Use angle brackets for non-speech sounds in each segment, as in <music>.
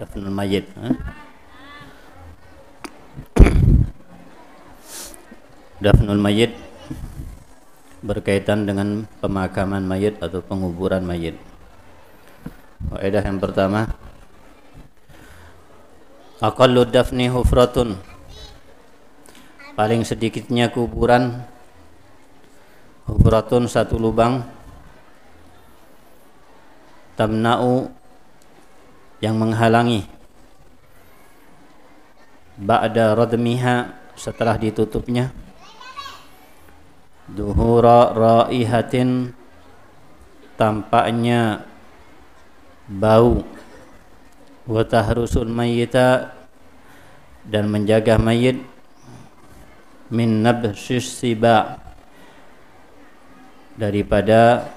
dafnul mayit dafnul mayit berkaitan dengan pemakaman mayit atau penguburan mayit. Faedah yang pertama Aqallu dafni hufratun. Paling sedikitnya kuburan Hufratun satu lubang. Tamna'u Yang menghalangi. Ba'da radmiha Setelah ditutupnya. Duhura ra'ihatin Tampaknya bau. Wa tahrusul mayyita dan menjaga mayit. Min nabsyis siba. Daripada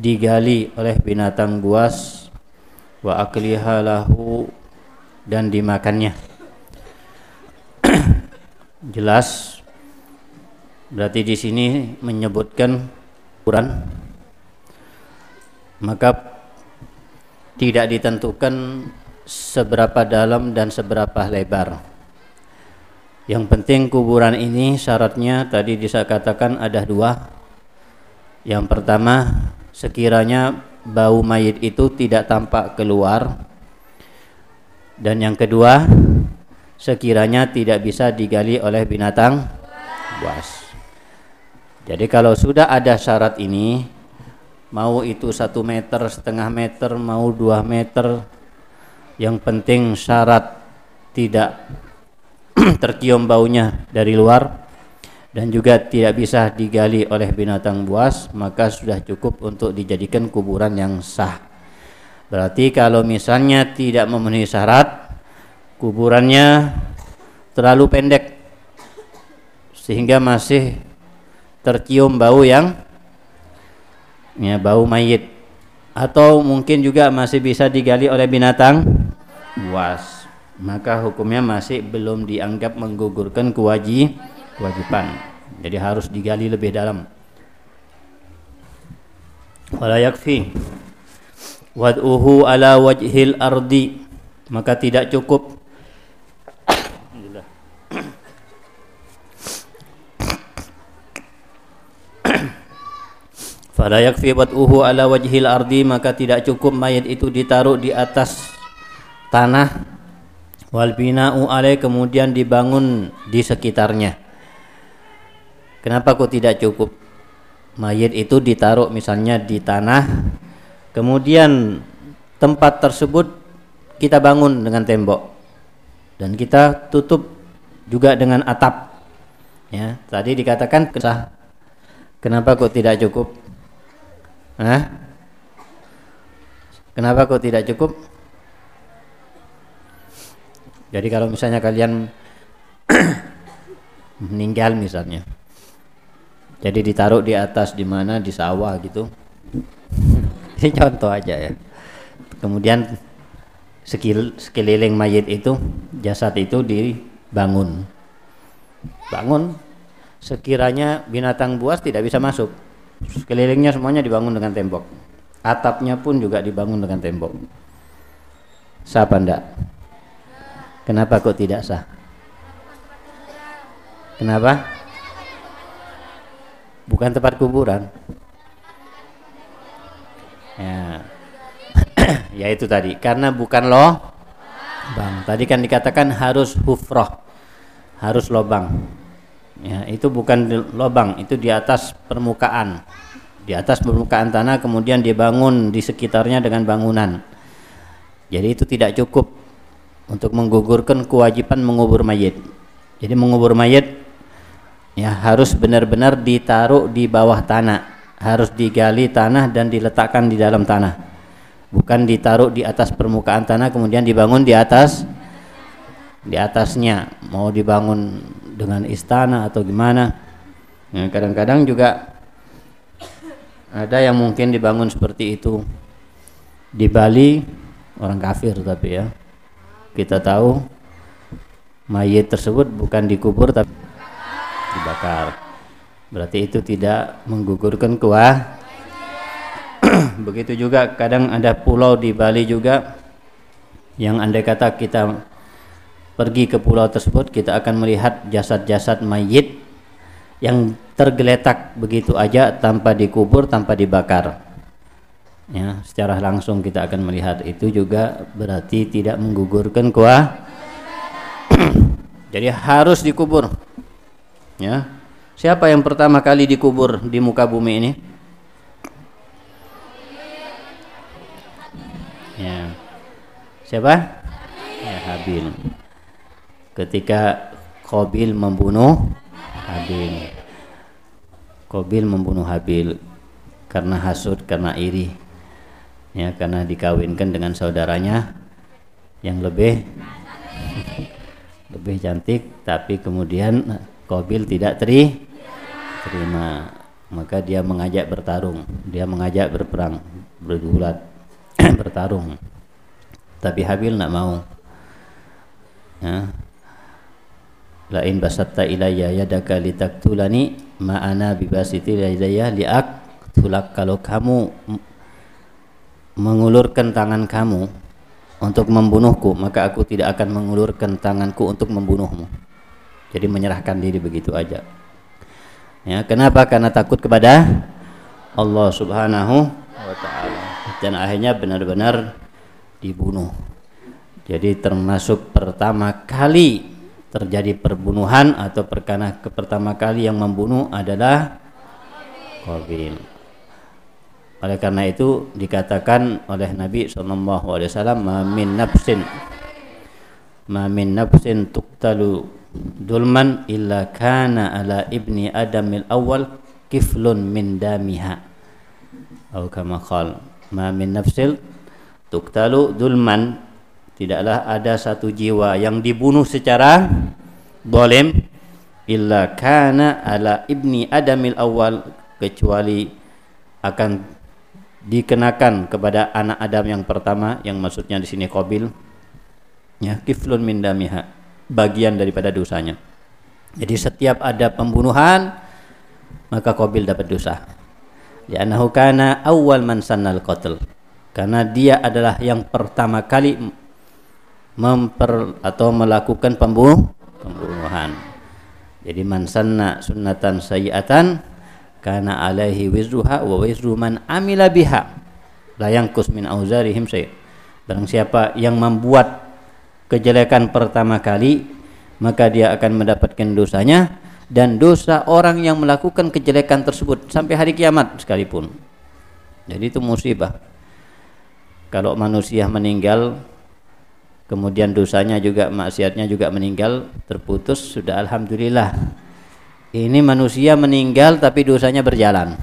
digali oleh binatang buas wa akliha lahu dan dimakannya <clears throat> jelas berarti di sini menyebutkan Quran maka tidak ditentukan seberapa dalam dan seberapa lebar. Yang penting kuburan ini syaratnya tadi bisa katakan ada dua. Yang pertama, sekiranya bau mayit itu tidak tampak keluar. Dan yang kedua, sekiranya tidak bisa digali oleh binatang buas. Jadi kalau sudah ada syarat ini, mau itu satu meter setengah meter mau dua meter yang penting syarat tidak <clears throat> tercium baunya dari luar dan juga tidak bisa digali oleh binatang buas maka sudah cukup untuk dijadikan kuburan yang sah. Berarti kalau misalnya tidak memenuhi syarat kuburannya terlalu pendek sehingga masih tercium bau yang ya bau mayit. Atau mungkin juga masih bisa digali oleh binatang buas. Maka hukumnya masih belum dianggap menggugurkan kewajib kewajiban jadi harus digali lebih dalam. Wala yakfi. Wad'uhu ala wajhil ardi. Maka tidak cukup. Fala yakfi bat'uhu ala wajhil ardi. Maka tidak cukup mayat itu ditaruh di atas tanah. Wal bina'u alai kemudian dibangun di sekitarnya. Kenapa kok tidak cukup? Mayat itu ditaruh misalnya di tanah kemudian tempat tersebut kita bangun dengan tembok dan kita tutup juga dengan atap. Ya, tadi dikatakan kesah. Kenapa kok tidak cukup? Hah? Kenapa kok tidak cukup? Jadi kalau misalnya kalian <clears throat> meninggal misalnya, jadi ditaruh di atas di mana di sawah gitu. <laughs> Ini contoh aja ya. Kemudian sekeliling mayit itu jasad itu dibangun. Bangun sekiranya binatang buas tidak bisa masuk Sekelilingnya semuanya dibangun dengan tembok. Atapnya pun juga dibangun dengan tembok. Sah apa enggak? Kenapa kok tidak sah? Kenapa? Bukan tempat kuburan. Ya. <clears throat> ya itu tadi. Karena bukan loh bang. Tadi kan dikatakan harus hufroh. Harus lobang ya itu bukan di lubang itu di atas permukaan di atas permukaan tanah kemudian dibangun di sekitarnya dengan bangunan jadi itu tidak cukup untuk menggugurkan kewajiban mengubur mayit jadi mengubur mayit ya harus benar-benar ditaruh di bawah tanah. Harus digali tanah dan diletakkan di dalam tanah. Bukan ditaruh di atas permukaan tanah kemudian dibangun di atas di atasnya. Mau dibangun dengan istana atau gimana? Ya, kadang-kadang juga ada yang mungkin dibangun seperti itu. Di Bali orang kafir tapi ya. Kita tahu mayat tersebut bukan dikubur tapi dibakar. Berarti itu tidak menggugurkan kuah. <clears throat> Begitu juga kadang ada pulau di Bali juga yang andai kata kita pergi ke pulau tersebut kita akan melihat jasad-jasad mayit yang tergeletak begitu aja tanpa dikubur tanpa dibakar. Ya secara langsung kita akan melihat itu juga berarti tidak menggugurkan kuah. <clears throat> Jadi harus dikubur ya siapa yang pertama kali dikubur di muka bumi ini Ya. Siapa? Ya, Habil. Ketika Qabil membunuh Habil. Qabil membunuh Habil karena hasud, karena iri. Ya, karena dikawinkan dengan saudaranya yang lebih <laughs> lebih cantik tapi kemudian Qabil tidak teri terima. Maka dia mengajak bertarung. Dia mengajak berperang bergulat <clears throat> bertarung. Tapi Habil nak mau. Ya. La in basatta ilayya yadaka litaktulani ma ana bibasiti ilayya liak tulak kalau kamu mengulurkan tangan kamu untuk membunuhku maka aku tidak akan mengulurkan tanganku untuk membunuhmu jadi menyerahkan diri begitu aja ya kenapa karena takut kepada Allah Subhanahu wa taala dan akhirnya benar-benar dibunuh. Jadi termasuk pertama kali terjadi perbunuhan atau perkara pertama kali yang membunuh adalah Qabil. Oleh karena itu dikatakan oleh Nabi sallallahu alaihi wasallam min nafsin ma min nafsin tuqtalu dulman illa kana ala ibni adamil awal kiflun min damiha. Atau kama qala ma min nafsil tuktalu dulman. Tidaklah ada satu jiwa yang dibunuh secara bolem illa kana ala ibni adamil awal kecuali akan dikenakan kepada anak Adam yang pertama yang maksudnya di sini Qabil ya kiflun min damiha bagian daripada dosanya jadi setiap ada pembunuhan maka Qabil dapat dosa Li'annahu kana awal man sannal qatl. Karena dia adalah yang pertama kali memper atau melakukan pembunuh pembunuhan. Jadi man sanna sunnatan sayiatan kana alaihi wizruha wa wizru man amila biha la yanqus min auzarihim say. Barang siapa yang membuat kejelekan pertama kali maka dia akan mendapatkan dosanya dan dosa orang yang melakukan kejelekan tersebut sampai hari kiamat sekalipun. Jadi itu musibah. Kalau manusia meninggal kemudian dosanya juga maksiatnya juga meninggal terputus sudah alhamdulillah. Ini manusia meninggal tapi dosanya berjalan.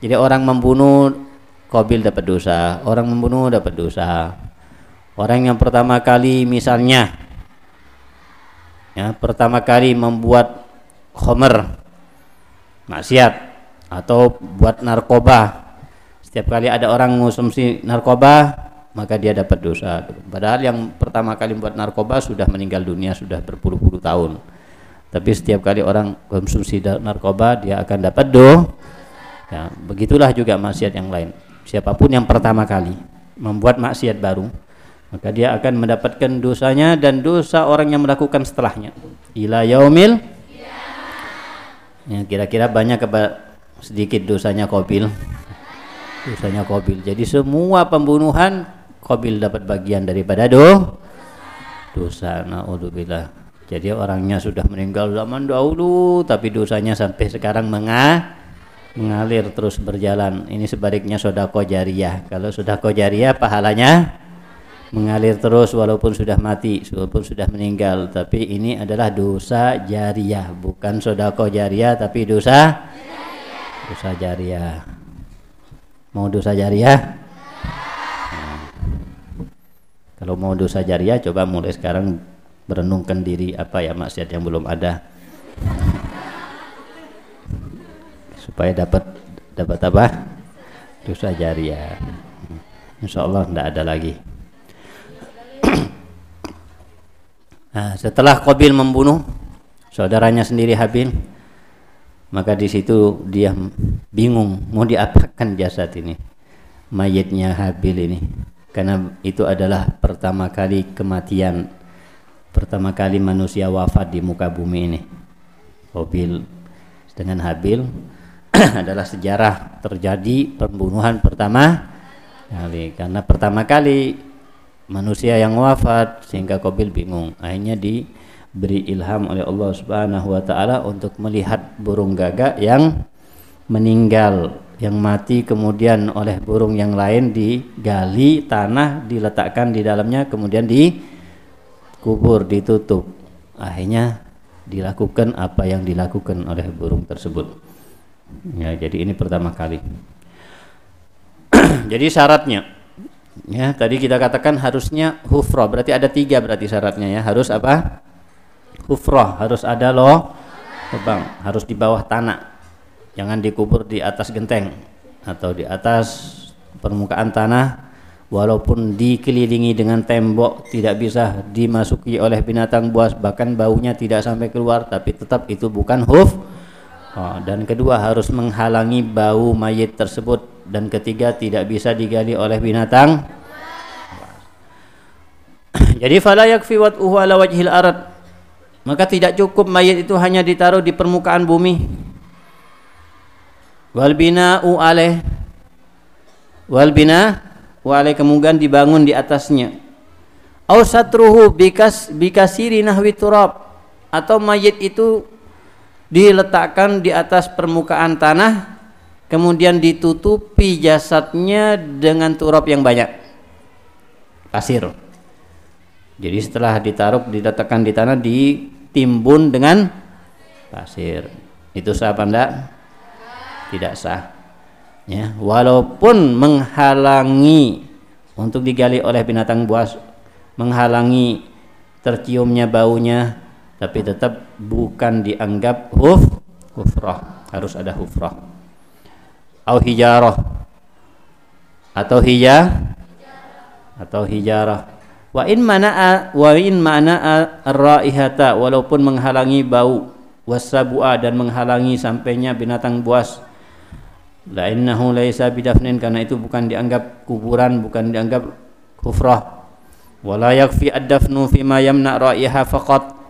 Jadi orang membunuh Qabil dapat dosa, orang membunuh dapat dosa. Orang yang pertama kali misalnya ya pertama kali membuat khomer maksiat atau buat narkoba. Setiap kali ada orang mengonsumsi narkoba maka dia dapat dosa. Padahal yang pertama kali buat narkoba sudah meninggal dunia sudah berpuluh-puluh tahun. Tapi setiap kali orang konsumsi narkoba dia akan dapat do ya, begitulah juga maksiat yang lain. Siapa pun yang pertama kali membuat maksiat baru maka dia akan mendapatkan dosanya dan dosa orang yang melakukan setelahnya ila yaumil Ya, kira-kira banyak apa sedikit dosanya Kobil. Dosanya Kobil. Jadi semua pembunuhan Kobil dapat bagian daripada do dosa. Naudzubillah. Jadi orangnya sudah meninggal zaman dahulu tapi dosanya sampai sekarang menga mengalir terus berjalan. Ini sebaliknya sodako jariyah. Kalau sodako jariyah pahalanya mengalir terus walaupun sudah mati, walaupun sudah meninggal. Tapi ini adalah dosa jariah, bukan sodako jariah, tapi dosa dosa jariah. Mau dosa jariah? Nah. Kalau mau dosa jariah, coba mulai sekarang merenungkan diri apa ya maksiat yang belum ada, supaya dapat dapat apa? Dosa jariah. Insya Allah tidak ada lagi. Nah, setelah Qabil membunuh saudaranya sendiri Habil, maka di situ dia bingung mau diapakan jasad ini. mayitnya Habil ini karena itu adalah pertama kali kematian pertama kali manusia wafat di muka bumi ini Habil dengan Habil <clears throat> adalah sejarah terjadi pembunuhan pertama kali karena pertama kali manusia yang wafat sehingga Qabil bingung. Akhirnya diberi ilham oleh Allah Subhanahu wa taala untuk melihat burung gagak yang meninggal yang mati kemudian oleh burung yang lain digali tanah diletakkan di dalamnya kemudian dikubur ditutup. Akhirnya dilakukan apa yang dilakukan oleh burung tersebut. Ya jadi ini pertama kali. <clears throat> Jadi syaratnya ya tadi kita katakan harusnya hufrah. Berarti ada tiga berarti syaratnya ya. Harus apa? Hufrah. Harus ada loh lubang. Harus di bawah tanah. Jangan dikubur di atas genteng atau di atas permukaan tanah. Walaupun dikelilingi dengan tembok tidak bisa dimasuki oleh binatang buas. Bahkan baunya tidak sampai keluar tapi tetap itu bukan huf oh, dan kedua harus menghalangi bau mayit tersebut dan ketiga tidak bisa digali oleh binatang. <clears throat> Jadi fala yakfi wat'uhu wajhil arad. Maka tidak cukup mayit itu hanya ditaruh di permukaan bumi. Wal bina'u alaih. Wal bina wa alaih kemudian dibangun di atasnya. Au satruhu bikas bikasiri nahwi turab. Atau mayit itu diletakkan di atas permukaan tanah kemudian ditutupi jasadnya dengan turab yang banyak. Pasir. Jadi setelah ditaruh diletakkan di tanah ditimbun dengan pasir. Itu sah apa enggak? Tidak sah. Ya walaupun menghalangi untuk digali oleh binatang buas menghalangi terciumnya baunya tapi tetap bukan dianggap huf hufrah harus ada hufrah au hijarah. Atau hija atau hijarah. Wa in mana wa in mana raihata walaupun menghalangi bau wasabua dan menghalangi sampainya binatang buas. La innahu laisa bidafnin karena itu bukan dianggap kuburan bukan dianggap kufrah. Wala yakfi ad-dafnu fima yamna ra'iha faqat.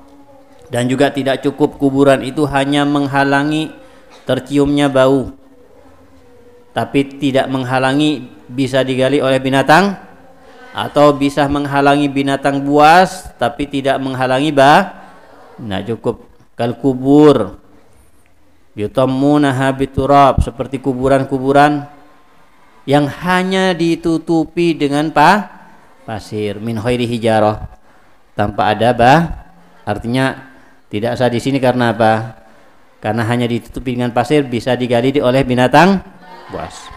Dan juga tidak cukup kuburan itu hanya menghalangi terciumnya bau tapi tidak menghalangi bisa digali oleh binatang. Atau bisa menghalangi binatang buas tapi tidak menghalangi bah nah cukup. Kal kubur. Yutammunaha biturab seperti kuburan-kuburan yang hanya ditutupi dengan pa pasir. Min khairi hijarah. Tanpa ada bah artinya tidak sah di sini karena apa? Karena hanya ditutupi dengan pasir bisa digali oleh binatang buas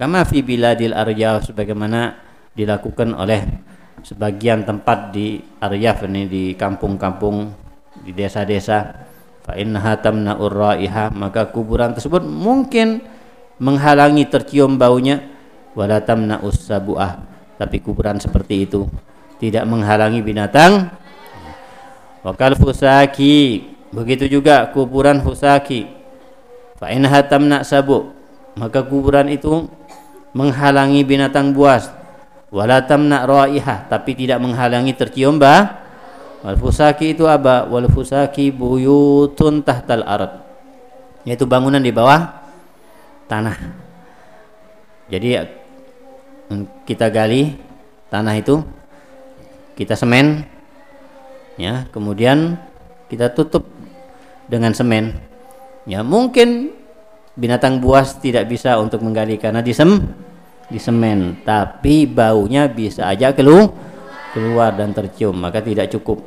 kama fi biladil arjaf sebagaimana dilakukan oleh sebagian tempat di Aryaf ini di kampung-kampung di desa-desa. Fa innaha tamna'ur raiha maka kuburan tersebut mungkin menghalangi tercium baunya. Wala tamna'us sabuah tapi kuburan seperti itu tidak menghalangi binatang. Wakal fusaki begitu juga kuburan fusaki. Fa innaha tamna' sabu maka kuburan itu menghalangi binatang buas wala tamna' tapi tidak menghalangi tercium bah Wal fusaki itu apa? Wal fusaki buyutun tahtal arad. Yaitu bangunan di bawah tanah. Jadi kita gali tanah itu kita semen ya, kemudian kita tutup dengan semen. Ya, mungkin binatang buas tidak bisa untuk menggali karena disem di semen, tapi baunya bisa aja keluar keluar dan tercium maka tidak cukup.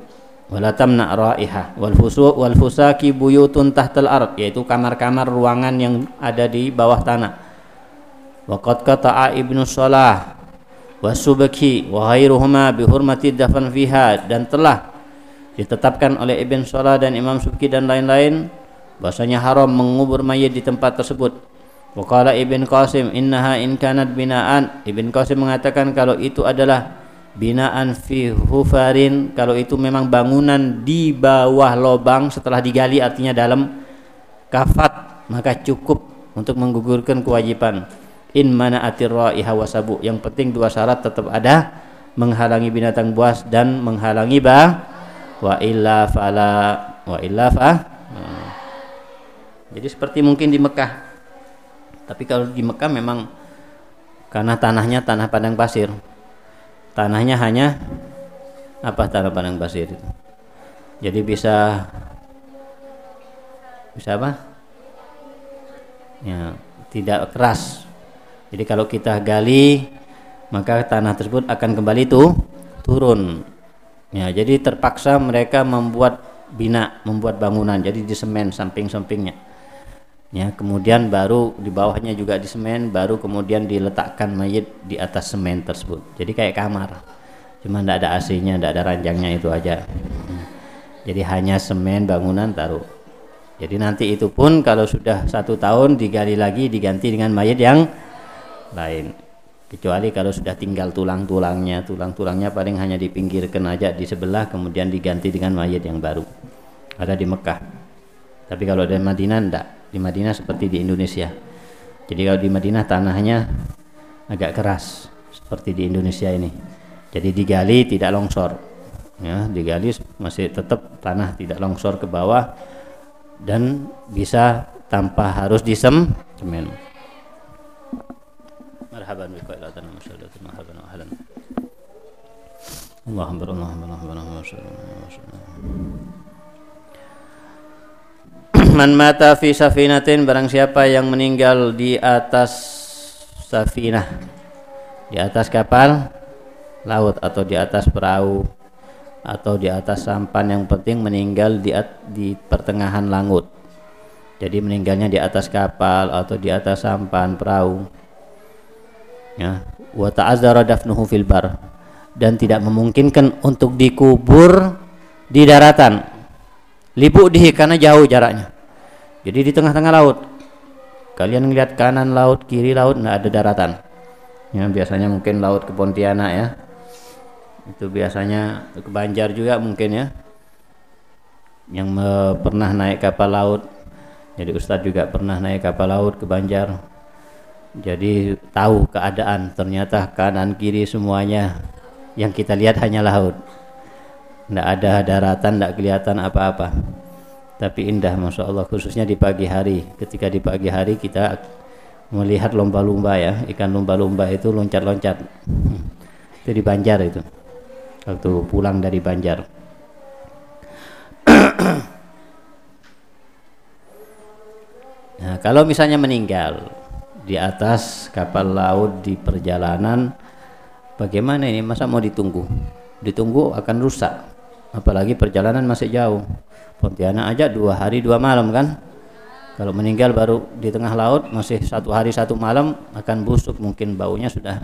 Wala tamna raiha wal fusu wal fusaki buyutun tahtal ard yaitu kamar-kamar ruangan yang ada di bawah tanah. Waqad qata'a ibnu salah wasubaki wa ghairuhuma bi hurmati dafan fiha dan telah ditetapkan oleh Ibn Salah dan Imam Subki dan lain-lain bahasanya haram mengubur mayat di tempat tersebut. Waqala Ibn Qasim innaha in kanat binaan. Ibn Qasim mengatakan kalau itu adalah binaan fi hufarin kalau itu memang bangunan di bawah lobang setelah digali artinya dalam kafat maka cukup untuk menggugurkan kewajiban. In mana atirra'iha wasabu yang penting dua syarat tetap ada menghalangi binatang buas dan menghalangi ba wa illa fala wa illa fa. Jadi seperti mungkin di Mekah. Tapi kalau di Mekah memang karena tanahnya tanah padang pasir. Tanahnya hanya apa tanah padang pasir itu. Jadi bisa bisa apa? Ya tidak keras. Jadi kalau kita gali maka tanah tersebut akan kembali tuh turun. Ya jadi terpaksa mereka membuat bina membuat bangunan. Jadi di semen samping-sampingnya ya kemudian baru di bawahnya juga di semen baru kemudian diletakkan mayat di atas semen tersebut. Jadi kayak kamar. Cuma tidak ada AC-nya tidak ada ranjangnya itu aja. Jadi hanya semen bangunan taruh. Jadi nanti itu pun kalau sudah satu tahun digali lagi diganti dengan mayat yang lain. Kecuali kalau sudah tinggal tulang-tulangnya tulang-tulangnya paling hanya dipinggirkan aja di sebelah kemudian diganti dengan mayat yang baru. Ada di Mekah. Tapi kalau di Madinah enggak di Madinah seperti di Indonesia jadi kalau di Madinah tanahnya agak keras seperti di Indonesia ini jadi digali tidak longsor ya digali masih tetap tanah tidak longsor ke bawah dan bisa tanpa harus disem semen marhaban bika ila tanah masyarakat marhaban wa ahlan Allahumma Allahumma Allahumma Man mata fi safinatin barang siapa yang meninggal di atas safinah di atas kapal laut atau di atas perahu atau di atas sampan yang penting meninggal di di pertengahan laut. Jadi meninggalnya di atas kapal atau di atas sampan perahu. Ya, wa ta'azzara dafnuhu fil bar dan tidak memungkinkan untuk dikubur di daratan. Libuk dihi karena jauh jaraknya. Jadi di tengah-tengah laut. Kalian lihat kanan laut, kiri laut, tidak ada daratan. Ya, biasanya mungkin laut ke Pontianak ya. Itu biasanya ke Banjar juga mungkin ya. Yang pernah naik kapal laut. Jadi Ustadz juga pernah naik kapal laut ke Banjar. Jadi tahu keadaan ternyata kanan kiri semuanya. Yang kita lihat hanya laut. Tidak ada daratan tidak kelihatan apa-apa tapi indah Masya Allah khususnya di pagi hari ketika di pagi hari kita melihat lomba-lomba ya ikan lomba-lomba itu loncat-loncat itu di Banjar itu waktu pulang dari Banjar. nah, kalau misalnya meninggal di atas kapal laut di perjalanan, bagaimana ini? Masa mau ditunggu? Ditunggu akan rusak. Apalagi perjalanan masih jauh. Pontianak aja dua hari dua malam kan? Kalau meninggal baru di tengah laut masih satu hari satu malam akan busuk mungkin baunya sudah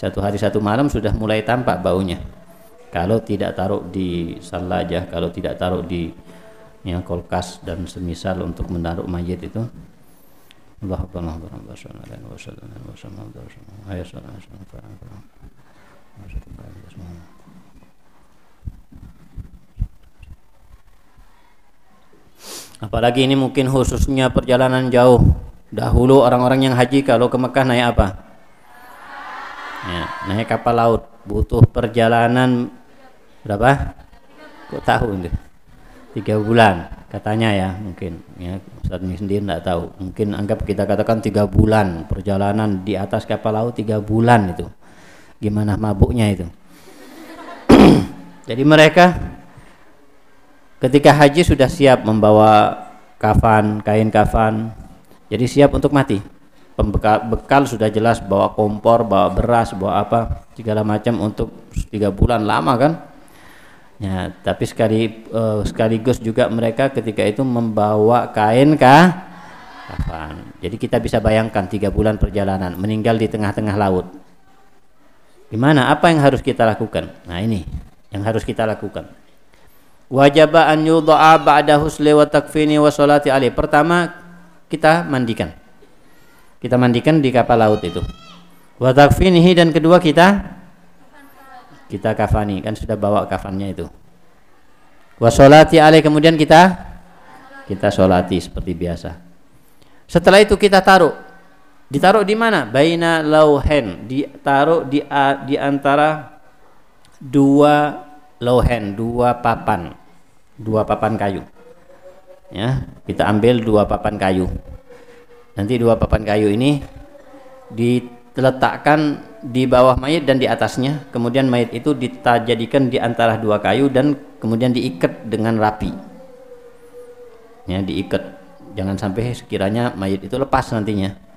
satu hari satu malam sudah mulai tampak baunya kalau tidak taruh di salajah kalau tidak taruh di ya, kulkas dan semisal untuk menaruh mayat itu Apalagi ini mungkin khususnya perjalanan jauh. Dahulu orang-orang yang haji kalau ke Mekah naik apa? Ya, naik kapal laut. Butuh perjalanan berapa? Kok tahu ini? Tiga bulan katanya ya mungkin. Ya Ustaz ini sendiri tidak tahu. Mungkin anggap kita katakan tiga bulan. Perjalanan di atas kapal laut tiga bulan itu. Gimana mabuknya itu? <clears throat> Jadi mereka ketika haji sudah siap membawa kafan kain kafan jadi siap untuk mati pembekal bekal sudah jelas bawa kompor bawa beras bawa apa segala macam untuk tiga bulan lama kan Ya, tapi sekali uh, sekaligus juga mereka ketika itu membawa kain kah kafan. Jadi kita bisa bayangkan tiga bulan perjalanan meninggal di tengah-tengah laut. Gimana? Apa yang harus kita lakukan? Nah ini yang harus kita lakukan. Wajib an yudha'a ba'da husli wa takfini wa salati alaih. Pertama kita mandikan. Kita mandikan di kapal laut itu. Wa takfinihi dan kedua kita kita kafani kan sudah bawa kafannya itu wasolati alaih kemudian kita kita solati seperti biasa setelah itu kita taruh Ditaruh di mana? Baina lauhen, ditaruh di di antara dua lauhen, dua papan. Dua papan kayu. Ya, kita ambil dua papan kayu. Nanti dua papan kayu ini diletakkan di bawah mayat dan di atasnya. Kemudian mayat itu dijadikan di antara dua kayu dan kemudian diikat dengan rapi. Ya, diikat. Jangan sampai sekiranya mayat itu lepas nantinya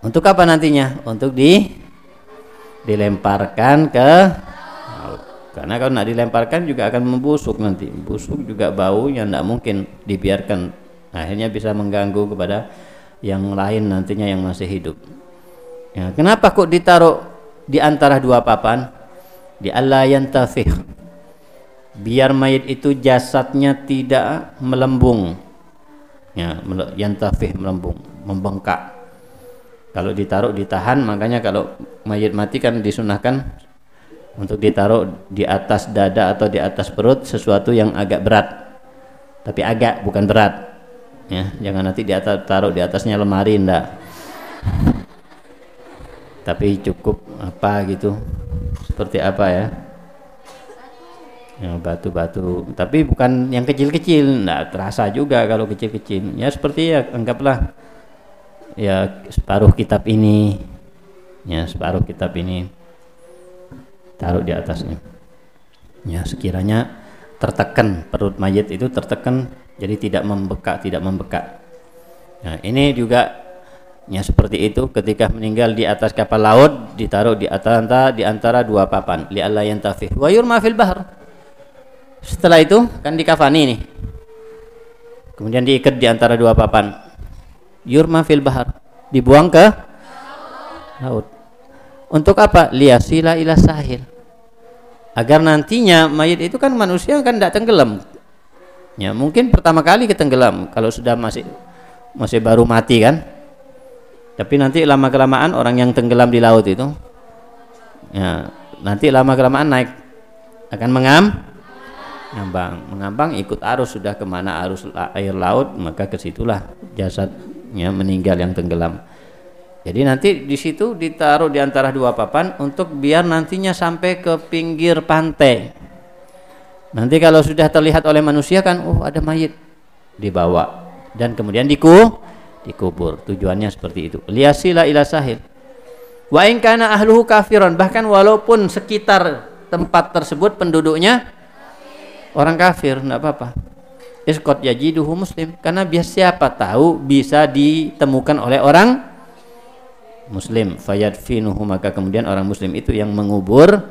untuk apa nantinya? Untuk di dilemparkan ke Karena kalau tidak dilemparkan juga akan membusuk nanti. Busuk juga bau yang tidak mungkin dibiarkan. Akhirnya bisa mengganggu kepada yang lain nantinya yang masih hidup. Ya, kenapa kok ditaruh di antara dua papan? Di Allah yang tafih. Biar mayat itu jasadnya tidak melembung. Ya, yang tafih melembung, membengkak kalau ditaruh ditahan makanya kalau mayat mati kan disunahkan untuk ditaruh di atas dada atau di atas perut sesuatu yang agak berat. Tapi agak bukan berat. Ya jangan nanti di atas taruh di atasnya lemari ndak. Tapi cukup apa gitu. Seperti apa ya? Yang batu-batu. Tapi bukan yang kecil-kecil ndak terasa juga kalau kecil-kecil. Ya seperti ya anggaplah ya separuh kitab ini. Ya separuh kitab ini taruh di atasnya. Ya sekiranya tertekan perut mayat itu tertekan jadi tidak membekak tidak membekak. Nah ini juga ya seperti itu ketika meninggal di atas kapal laut ditaruh di atas di antara dua papan. Li Allah yang tafih wa yurma fil bahr. Setelah itu kan dikafani nih kemudian diikat di antara dua papan. Yurma fil bahar dibuang ke laut untuk apa? Liasila ila sahil. Agar nantinya mayat itu kan manusia kan tidak tenggelam. Ya mungkin pertama kali ketenggelam kalau sudah masih masih baru mati kan. Tapi nanti lama kelamaan orang yang tenggelam di laut itu ya nanti lama kelamaan naik akan mengam mengambang mengambang ikut arus sudah ke mana arus air laut maka ke situlah jasad ya meninggal yang tenggelam. Jadi nanti di situ ditaruh di antara dua papan untuk biar nantinya sampai ke pinggir pantai. Nanti kalau sudah terlihat oleh manusia kan, oh ada mayit dibawa dan kemudian diku dikubur. Tujuannya seperti itu. Liasila ila sahil. Wa in kana ahluhu kafiron bahkan walaupun sekitar tempat tersebut penduduknya orang kafir, enggak apa-apa iskot yajiduhu muslim karena biar siapa tahu bisa ditemukan oleh orang muslim fayadfinuhu maka kemudian orang muslim itu yang mengubur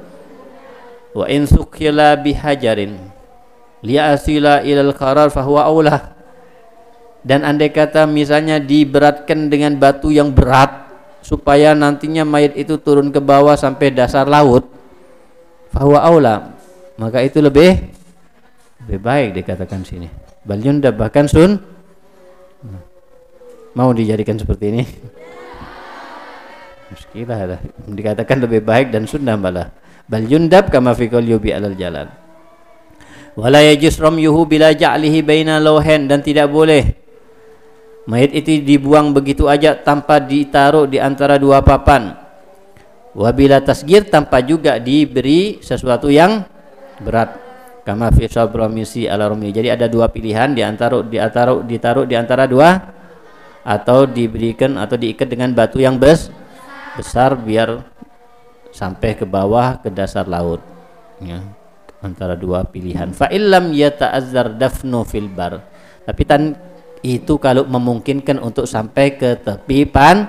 wa in sukhila bihajarin liasila ilal qarar fahuwa aulah dan andai kata misalnya diberatkan dengan batu yang berat supaya nantinya mayat itu turun ke bawah sampai dasar laut fahuwa aula maka itu lebih lebih baik dikatakan sini. Bal yundab bahkan sun mau dijadikan seperti ini muskilah lah dikatakan lebih baik dan sunnah malah. Bal yundab kama fi yubi alal jalan wala yajus ramyuhu bila ja'lihi baina lawhen dan tidak boleh. Mayat itu dibuang begitu aja tanpa ditaruh di antara dua papan. Wabila tasgir tanpa juga diberi sesuatu yang berat. Kama fi sabramisi ala. Jadi ada dua pilihan di antara di antara ditaruh di antara dua atau diberikan atau diikat dengan batu yang bes, besar biar sampai ke bawah ke dasar laut. Ya, antara dua pilihan. Fa illam yata'azzar dafnu fil bar. Tapi tan itu kalau memungkinkan untuk sampai ke tepi pan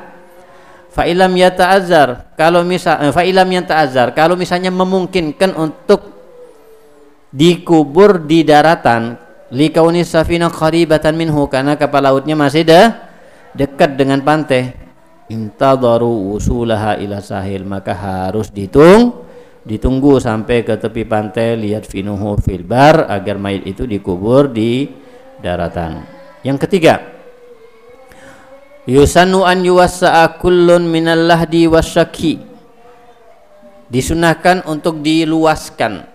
fa ilam yata'azzar kalau misal eh, fa ilam yata'azzar kalau misalnya memungkinkan untuk dikubur di daratan likauni safina qaribatan minhu karena kapal lautnya masih dah dekat dengan pantai intadaru usulaha ila sahil. Maka harus ditung ditunggu sampai ke tepi pantai lihat finuhu fil bar agar mayat itu dikubur di daratan. Yang ketiga yusannu an yuwassa'a kullun minal lahdi wasyaki. Disunahkan untuk diluaskan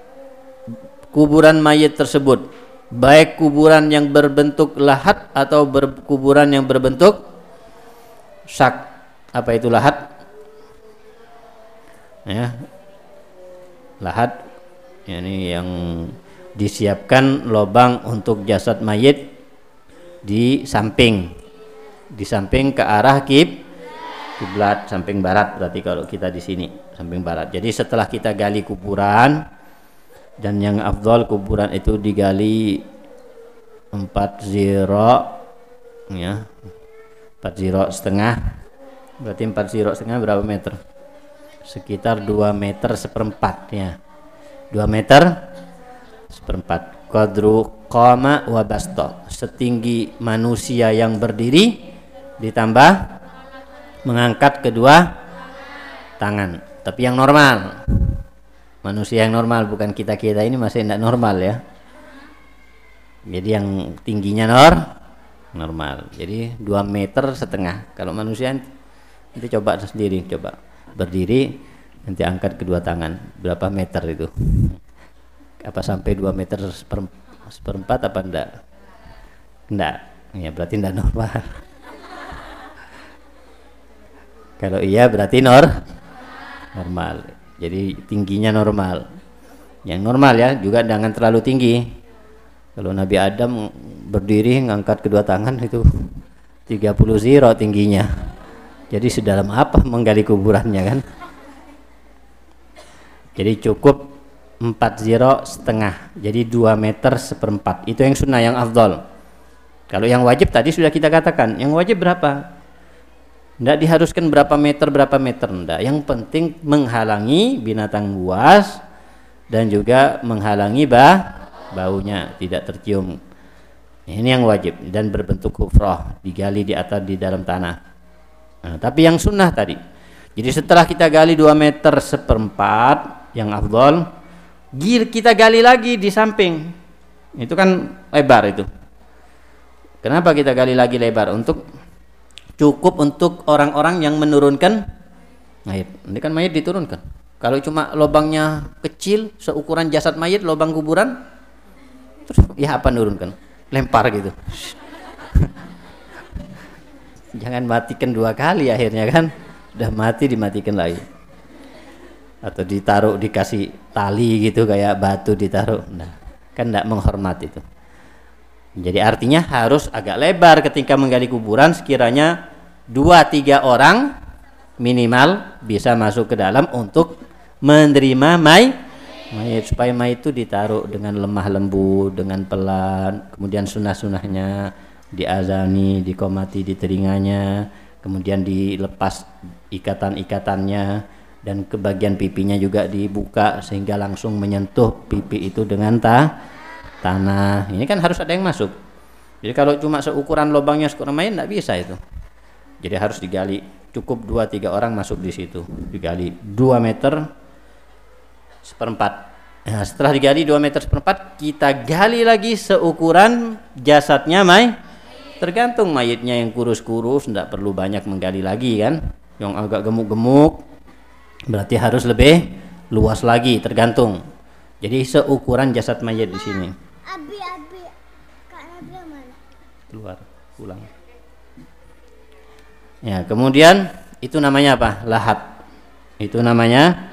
kuburan mayat tersebut. Baik kuburan yang berbentuk lahat atau ber, kuburan yang berbentuk sak apa itu lahat? Ya. Lahat ini yang disiapkan lubang untuk jasad mayit di samping. Di samping ke arah kib kiblat samping barat berarti kalau kita di sini samping barat. Jadi setelah kita gali kuburan dan yang afdol kuburan itu digali empat zero ya empat zero setengah berarti empat zero setengah berapa meter? Sekitar 2 meter seperempat ya. 2 meter seperempat. Kodru koma wabasto. Setinggi manusia yang berdiri ditambah mengangkat kedua tangan. Tapi yang normal. Manusia yang normal bukan kita kita ini masih tidak normal ya. Jadi yang tingginya nor normal. Jadi 2 meter setengah. Kalau manusia nanti coba sendiri coba berdiri nanti angkat kedua tangan. Berapa meter itu? Apa sampai 2 meter seperempat apa enggak? Enggak. Ya berarti enggak normal. <laughs> Kalau iya berarti nor normal. Jadi tingginya normal. Yang normal ya juga jangan terlalu tinggi. Kalau Nabi Adam berdiri ngangkat kedua tangan itu 30 zero tingginya jadi sedalam apa menggali kuburannya kan? Jadi cukup 4 zero setengah. Jadi 2 meter seperempat. Itu yang sunnah yang afdol. Kalau yang wajib tadi sudah kita katakan. Yang wajib berapa? Tidak diharuskan berapa meter berapa meter. Tidak. Yang penting menghalangi binatang buas dan juga menghalangi bah baunya tidak tercium. Ini yang wajib dan berbentuk kufroh digali di atas di dalam tanah. Nah, tapi yang sunnah tadi. Jadi setelah kita gali 2 meter seperempat yang afdol, kita gali lagi di samping. Itu kan lebar itu. Kenapa kita gali lagi lebar? Untuk cukup untuk orang-orang yang menurunkan mayat. Ini kan mayat diturunkan. Kalau cuma lubangnya kecil seukuran jasad mayat, lubang kuburan, terus ya apa nurunkan? Lempar gitu jangan matikan dua kali akhirnya kan? Udah mati dimatikan lagi. Atau ditaruh dikasih tali gitu kayak batu ditaruh. Nah kan tidak menghormat itu. Jadi artinya harus agak lebar ketika menggali kuburan sekiranya dua tiga orang minimal bisa masuk ke dalam untuk menerima mai mayat supaya mayat itu ditaruh dengan lemah lembut dengan pelan kemudian sunnah-sunnahnya diazani, dikomati di telinganya, kemudian dilepas ikatan-ikatannya dan kebagian pipinya juga dibuka sehingga langsung menyentuh pipi itu dengan ta tanah. Ini kan harus ada yang masuk. Jadi kalau cuma seukuran lubangnya seukuran main tidak bisa itu. Jadi harus digali. Cukup dua tiga orang masuk di situ. Digali dua meter seperempat. Nah, setelah digali dua meter seperempat, kita gali lagi seukuran jasadnya Mai tergantung mayitnya yang kurus-kurus tidak perlu banyak menggali lagi kan? Yang agak gemuk-gemuk berarti harus lebih luas lagi tergantung. Jadi seukuran jasad mayit di sini. Abi abi. Kak mana? Keluar pulang. Ya kemudian itu namanya apa? Lahat. Itu namanya?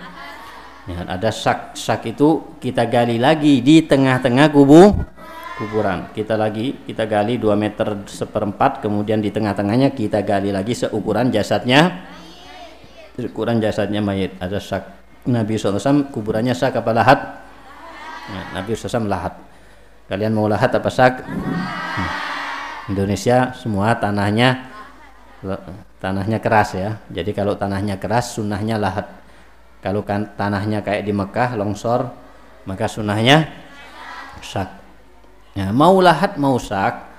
Ya, ada sak sak itu kita gali lagi di tengah-tengah kubu kuburan. Kita lagi kita gali 2 meter seperempat kemudian di tengah-tengahnya kita gali lagi seukuran jasadnya. Seukuran jasadnya mayat ada sak Nabi SAW kuburannya sak apa lahat? Ya, Nabi SAW lahat. Kalian mau lahat apa sak? Hmm. Indonesia semua tanahnya tanahnya keras ya. Jadi kalau tanahnya keras sunnahnya lahat. Kalau kan tanahnya kayak di Mekah longsor maka sunnahnya sak Ya, mau lahat mau sak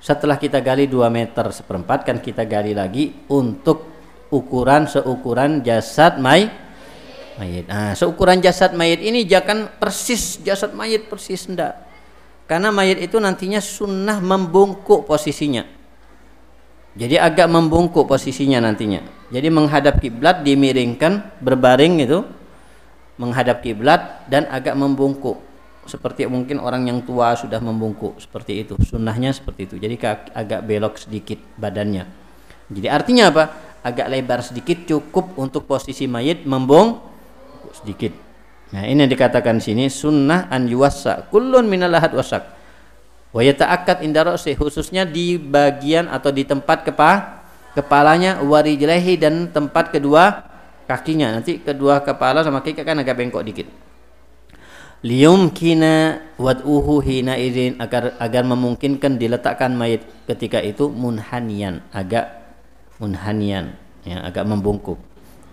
setelah kita gali 2 meter seperempat kan kita gali lagi untuk ukuran seukuran jasad may mayit. Nah, seukuran jasad mayit ini jangan persis jasad mayit persis enggak. Karena mayit itu nantinya sunnah membungkuk posisinya. Jadi agak membungkuk posisinya nantinya. Jadi menghadap kiblat dimiringkan berbaring itu menghadap kiblat dan agak membungkuk seperti mungkin orang yang tua sudah membungkuk seperti itu sunnahnya seperti itu jadi agak belok sedikit badannya Jadi artinya apa? Agak lebar sedikit cukup untuk posisi mayit membong sedikit. Nah, ini yang dikatakan sini sunnah an yuwassa kullun minal lahad wasak. Wa yata'akkad inda khususnya di bagian atau di tempat kepa kepalanya warijlehi dan tempat kedua kakinya. Nanti kedua kepala sama kaki kan agak bengkok dikit liyumkina wad'uhu hina izin agar agar memungkinkan diletakkan mayit ketika itu munhanian agak munhanian ya agak membungkuk.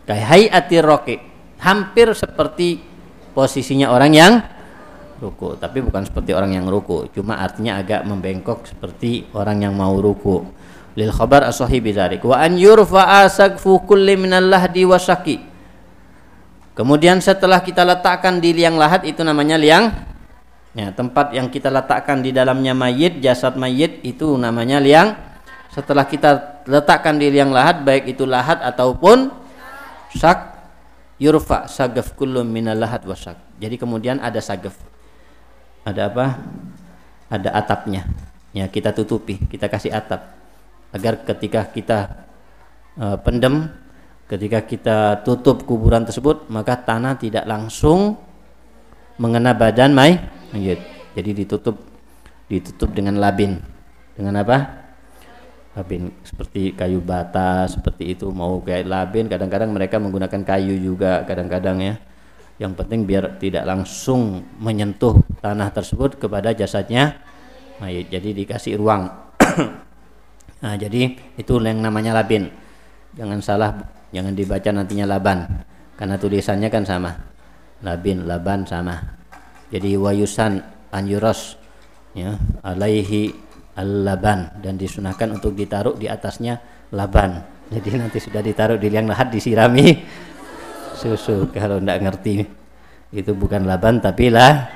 Kahayati roki hampir seperti posisinya orang yang ruku tapi bukan seperti orang yang ruku cuma artinya agak membengkok seperti orang yang mau ruku. Lil khabar as-sahih bidzalik wa an yurfa'a sagfu kulli minal lahdi Kemudian setelah kita letakkan di liang lahat itu namanya liang ya, tempat yang kita letakkan di dalamnya mayit, jasad mayit itu namanya liang. Setelah kita letakkan di liang lahat baik itu lahat ataupun sak yurfa sagaf kullum minal lahat wasak. Jadi kemudian ada sagaf. Ada apa? Ada atapnya. Ya, kita tutupi, kita kasih atap agar ketika kita uh, pendem ketika kita tutup kuburan tersebut maka tanah tidak langsung mengena badan mayit. Jadi ditutup ditutup dengan labin. Dengan apa? Labin. Seperti kayu bata seperti itu. Mau kayak labin kadang-kadang mereka menggunakan kayu juga kadang-kadang ya. Yang penting biar tidak langsung menyentuh tanah tersebut kepada jasadnya mayit. Jadi dikasih ruang. <coughs> Nah jadi itu yang namanya labin. Jangan salah jangan dibaca nantinya laban. Karena tulisannya kan sama. Labin laban sama. Jadi wayusan anjuros ya alaihi al-laban. Dan disunahkan untuk ditaruh di atasnya laban. Jadi nanti sudah ditaruh di liang lahat disirami. Susu kalau tidak ngerti. Itu bukan laban tapi lah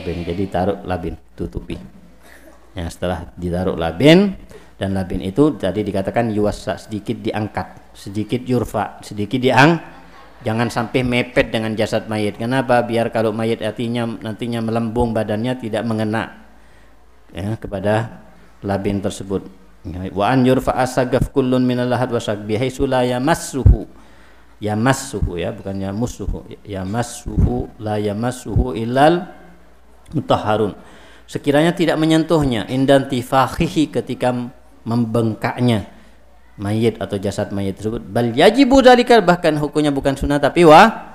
labin. Jadi taruh labin tutupi. Ya setelah ditaruh labin dan labin itu tadi dikatakan yuwasa sedikit diangkat sedikit yurfa sedikit diang jangan sampai mepet dengan jasad mayit. Kenapa? Biar kalau mayit artinya nantinya melembung badannya tidak mengena ya, kepada labin tersebut. Wa an yurfa asagaf kullun minal lahad wasak bihaisu la yamassuhu. Yamassuhu ya bukan yamassuhu yamassuhu la yamassuhu ilal mutahharun. Sekiranya tidak menyentuhnya indantifahihi ketika membengkaknya. Mayit atau jasad mayit tersebut. Bal yajibu dzalika bahkan hukumnya bukan sunnah tapi wa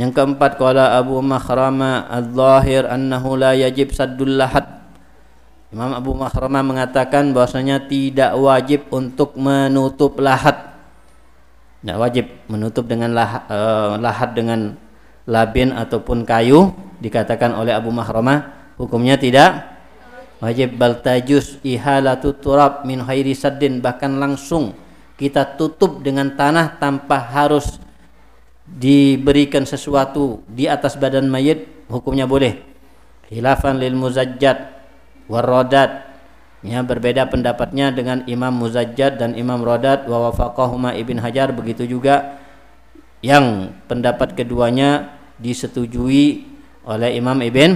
yang keempat qala Abu Makhrama al-zahir annahu la yajib saddul lahad. Imam Abu Makhrama mengatakan bahwasanya tidak wajib untuk menutup lahat tidak wajib menutup dengan lahat, uh, lahat dengan labin ataupun kayu dikatakan oleh Abu Makhrama hukumnya tidak wajib baltajus ihalatu turab min khairi saddin bahkan langsung kita tutup dengan tanah tanpa harus diberikan sesuatu di atas badan mayit hukumnya boleh. Khilafan lil muzajjad warodat ya berbeda pendapatnya dengan Imam Muzajjad dan Imam Rodat wa wafaqahuma Ibn Hajar begitu juga yang pendapat keduanya disetujui oleh Imam Ibn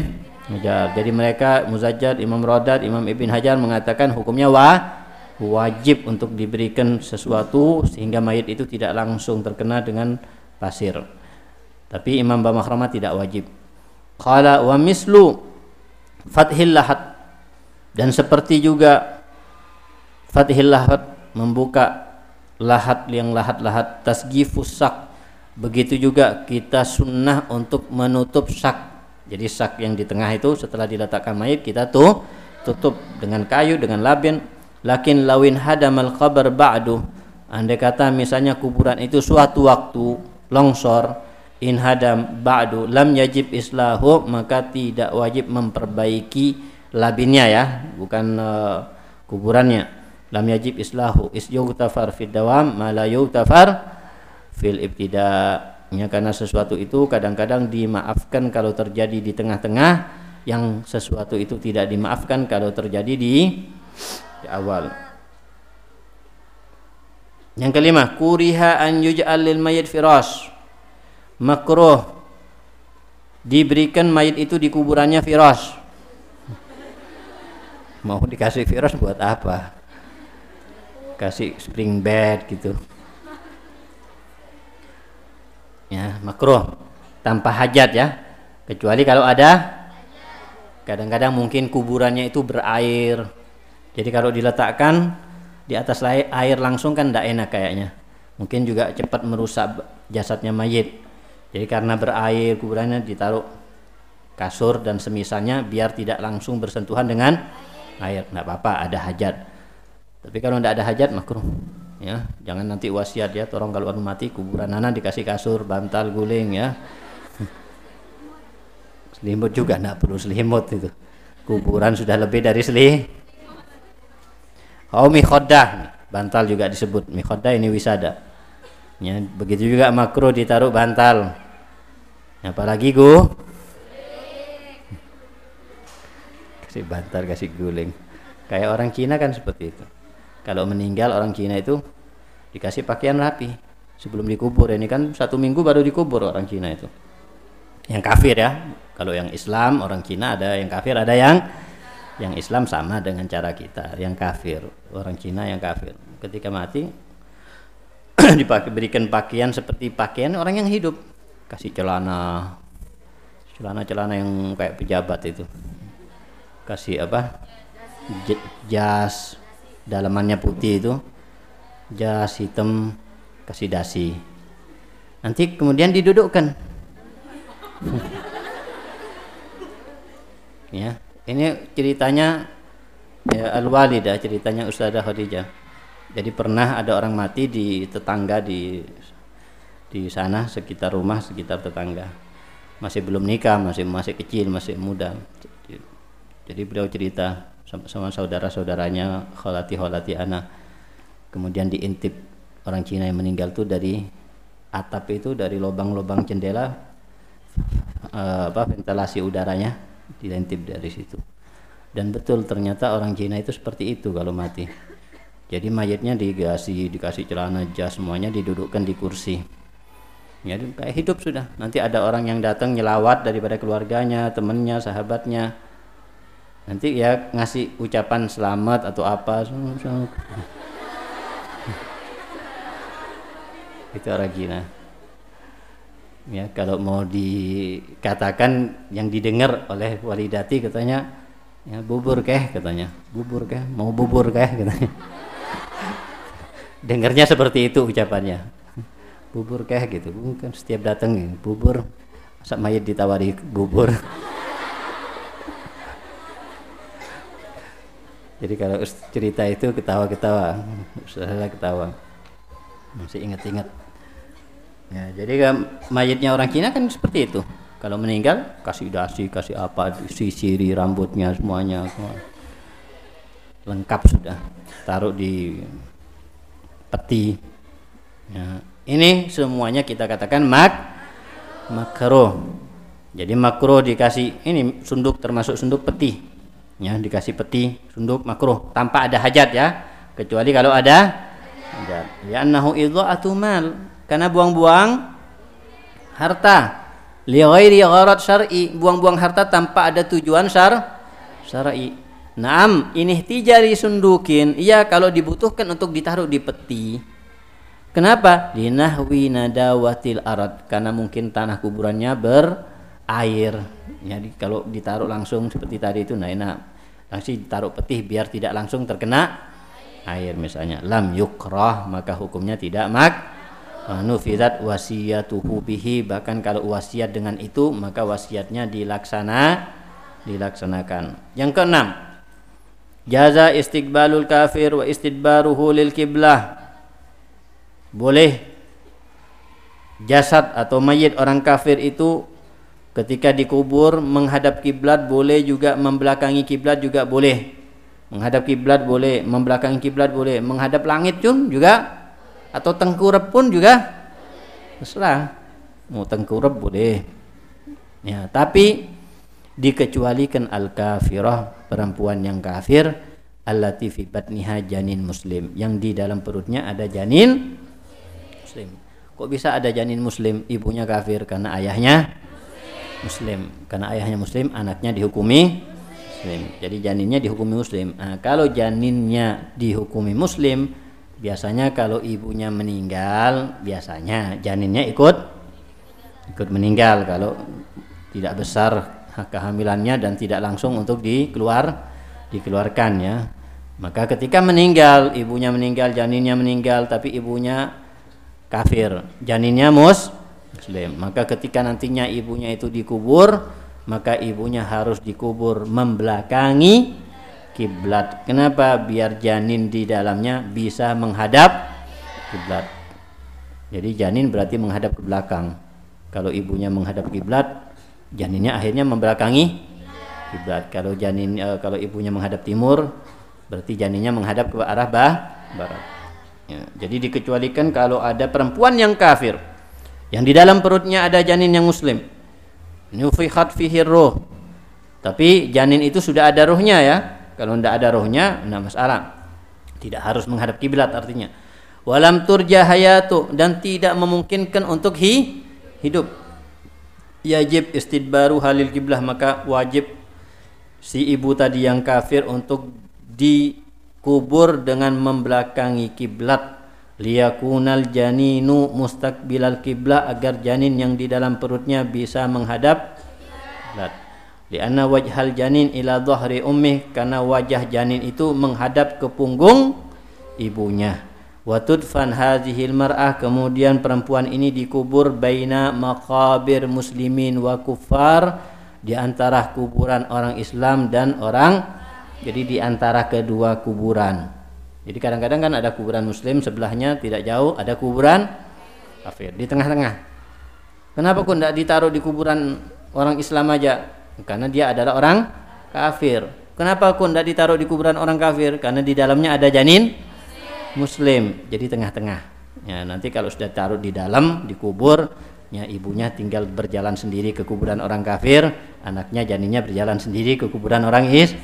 Hajar. Jadi mereka Muzajjad, Imam Rodat, Imam Ibn Hajar mengatakan hukumnya wa wajib untuk diberikan sesuatu sehingga mayit itu tidak langsung terkena dengan pasir. Tapi Imam Bamakrama tidak wajib. Qala wa mislu fathil lahat dan seperti juga fathil lahat membuka lahat yang lahat-lahat tasgifus sak begitu juga kita sunnah untuk menutup sak jadi sak yang di tengah itu setelah diletakkan mayit kita tuh tutup dengan kayu dengan labin. Lakin lawin hadamal qabr ba'du. Andai kata misalnya kuburan itu suatu waktu longsor in hadam ba'du lam yajib islahu maka tidak wajib memperbaiki labinnya ya, bukan uh, kuburannya. Lam yajib islahu is yughtafar fid dawam ma la fil ibtida' ya karena sesuatu itu kadang-kadang dimaafkan kalau terjadi di tengah-tengah yang sesuatu itu tidak dimaafkan kalau terjadi di, di awal. Yang kelima kuriha an yuj'al lil mayit firas. Makruh. Diberikan mayit itu di kuburannya firas. Mau dikasih firas buat apa? Kasih spring bed gitu ya makruh. Tanpa hajat ya. Kecuali kalau ada kadang-kadang mungkin kuburannya itu berair. Jadi kalau diletakkan di atas air langsung kan tidak enak kayaknya. Mungkin juga cepat merusak jasadnya mayit. Jadi karena berair kuburannya ditaruh kasur dan semisalnya biar tidak langsung bersentuhan dengan air. Nggak apa-apa ada hajat. Tapi kalau tidak ada hajat makruh ya. Jangan nanti wasiat ya tolong kalau orang mati kuburan. Anak dikasih kasur bantal guling ya. <laughs> Selimut juga tidak perlu selimut itu. Kuburan sudah lebih dari selimut oh mikhodah bantal juga disebut. Mikhodah ini wisada. Ya begitu juga makruh ditaruh bantal. Apalagi gu? Kasih bantal kasih guling. Kayak orang Cina kan seperti itu. Kalau meninggal orang Cina itu dikasih pakaian rapi sebelum dikubur. Ini kan satu minggu baru dikubur orang Cina itu. Yang kafir ya. Kalau yang Islam orang Cina ada yang kafir ada yang yang Islam sama dengan cara kita. Yang kafir orang Cina yang kafir. Ketika mati <clears throat> diberikan pakaian seperti pakaian orang yang hidup. Kasih celana celana-celana yang kayak pejabat itu. Kasih apa? Jas dalamannya putih itu jas hitam kasih dasi. Nanti kemudian didudukkan. <laughs> Ya ini ceritanya ya, al walidah ceritanya Ustazah Khadijah. Jadi pernah ada orang mati di tetangga di di sana sekitar rumah sekitar tetangga. Masih belum nikah masih masih kecil masih muda. Jadi beliau cerita sama, sama saudara-saudaranya kholati kholati anak kemudian diintip orang Cina yang meninggal itu dari atap itu dari lubang-lubang jendela uh, apa ventilasi udaranya diintip dari situ. Dan betul ternyata orang Cina itu seperti itu kalau mati. Jadi mayatnya dikasih dikasih celana jas semuanya didudukkan di kursi. Ya kayak hidup sudah. Nanti ada orang yang datang nyelawat daripada keluarganya temannya sahabatnya. Nanti ya ngasih ucapan selamat atau apa itu Aragina ya kalau mau dikatakan yang didengar oleh walidati katanya ya bubur keh katanya. Bubur keh mau bubur keh katanya. Dengarnya seperti itu ucapannya. Bubur keh gitu. Kan setiap datang ya, bubur. Asap mayat ditawari bubur? Jadi kalau cerita itu ketawa-ketawa. Sudah ketawa. Masih ingat-ingat ya jadi mayatnya orang Cina kan seperti itu. Kalau meninggal kasih dasi kasih apa sisiri rambutnya semuanya semua. lengkap sudah. Taruh di peti. Ya. ini semuanya kita katakan mak makro. Jadi makro dikasih ini sunduk termasuk sunduk peti. Ya dikasih peti sunduk makruh tanpa ada hajat ya. Kecuali kalau ada hajat. Ya annahu idha'atu mal karena buang-buang harta li ghairi gharat syar'i buang-buang harta tanpa ada tujuan syar syar'i Naam, ini tijari sundukin. Iya, kalau dibutuhkan untuk ditaruh di peti. Kenapa? Dinahwi nadawatil arad. Karena mungkin tanah kuburannya berair jadi kalau ditaruh langsung seperti tadi itu nah enak langsung ditaruh peti biar tidak langsung terkena air misalnya lam yukrah maka hukumnya tidak mak nufidat wasiyatuhu bihi. Bahkan kalau wasiat dengan itu maka wasiatnya dilaksana dilaksanakan. Yang keenam jaza istiqbalul kafir wa istidbaruhu lil kiblah boleh jasad atau mayit orang kafir itu Ketika dikubur menghadap kiblat boleh juga membelakangi kiblat juga boleh. Menghadap kiblat boleh, membelakangi kiblat boleh, menghadap langit pun juga atau tengkurap pun juga terserah. Mau tengkurap boleh. Ya, tapi dikecualikan al-kafirah perempuan yang kafir allati fi batniha janin muslim yang di dalam perutnya ada janin muslim. Kok bisa ada janin muslim ibunya kafir karena ayahnya muslim karena ayahnya muslim anaknya dihukumi muslim jadi janinnya dihukumi muslim nah, kalau janinnya dihukumi muslim biasanya kalau ibunya meninggal biasanya janinnya ikut ikut meninggal. Kalau tidak besar kehamilannya dan tidak langsung untuk dikeluar dikeluarkan ya. Maka ketika meninggal ibunya meninggal janinnya meninggal tapi ibunya kafir janinnya mus muslim. Maka ketika nantinya ibunya itu dikubur maka ibunya harus dikubur membelakangi kiblat. Kenapa? Biar janin di dalamnya bisa menghadap kiblat. Jadi janin berarti menghadap ke belakang. Kalau ibunya menghadap kiblat, janinnya akhirnya membelakangi kiblat. Kalau janin e, kalau ibunya menghadap timur, berarti janinnya menghadap ke arah bah, barat. Ya, jadi dikecualikan kalau ada perempuan yang kafir yang di dalam perutnya ada janin yang muslim. Nufihat fihi ruh. Tapi janin itu sudah ada ruhnya ya kalau tidak ada rohnya, tidak masalah. Tidak harus menghadap kiblat artinya. Walam turja hayatu dan tidak memungkinkan untuk hi, hidup. Yajib istidbaru halil kiblah maka wajib si ibu tadi yang kafir untuk dikubur dengan membelakangi kiblat liyakunal janinu mustaqbilal kiblah agar janin yang di dalam perutnya bisa menghadap kiblat Lianna wajhal janin ila dhahri ummih karena wajah janin itu menghadap ke punggung ibunya. Wa tudfan hadhil mar'ah kemudian perempuan ini dikubur baina maqabir muslimin wa kuffar di antara kuburan orang Islam dan orang jadi di antara kedua kuburan. Jadi kadang-kadang kan ada kuburan muslim sebelahnya tidak jauh ada kuburan kafir di tengah-tengah. Kenapa kok tidak ditaruh di kuburan orang Islam aja? Karena dia adalah orang kafir. Kenapa kok tidak ditaruh di kuburan orang kafir? Karena di dalamnya ada janin muslim. Jadi tengah-tengah. Ya, nanti kalau sudah taruh di dalam dikubur, ya ibunya tinggal berjalan sendiri ke kuburan orang kafir, anaknya janinnya berjalan sendiri ke kuburan orang is.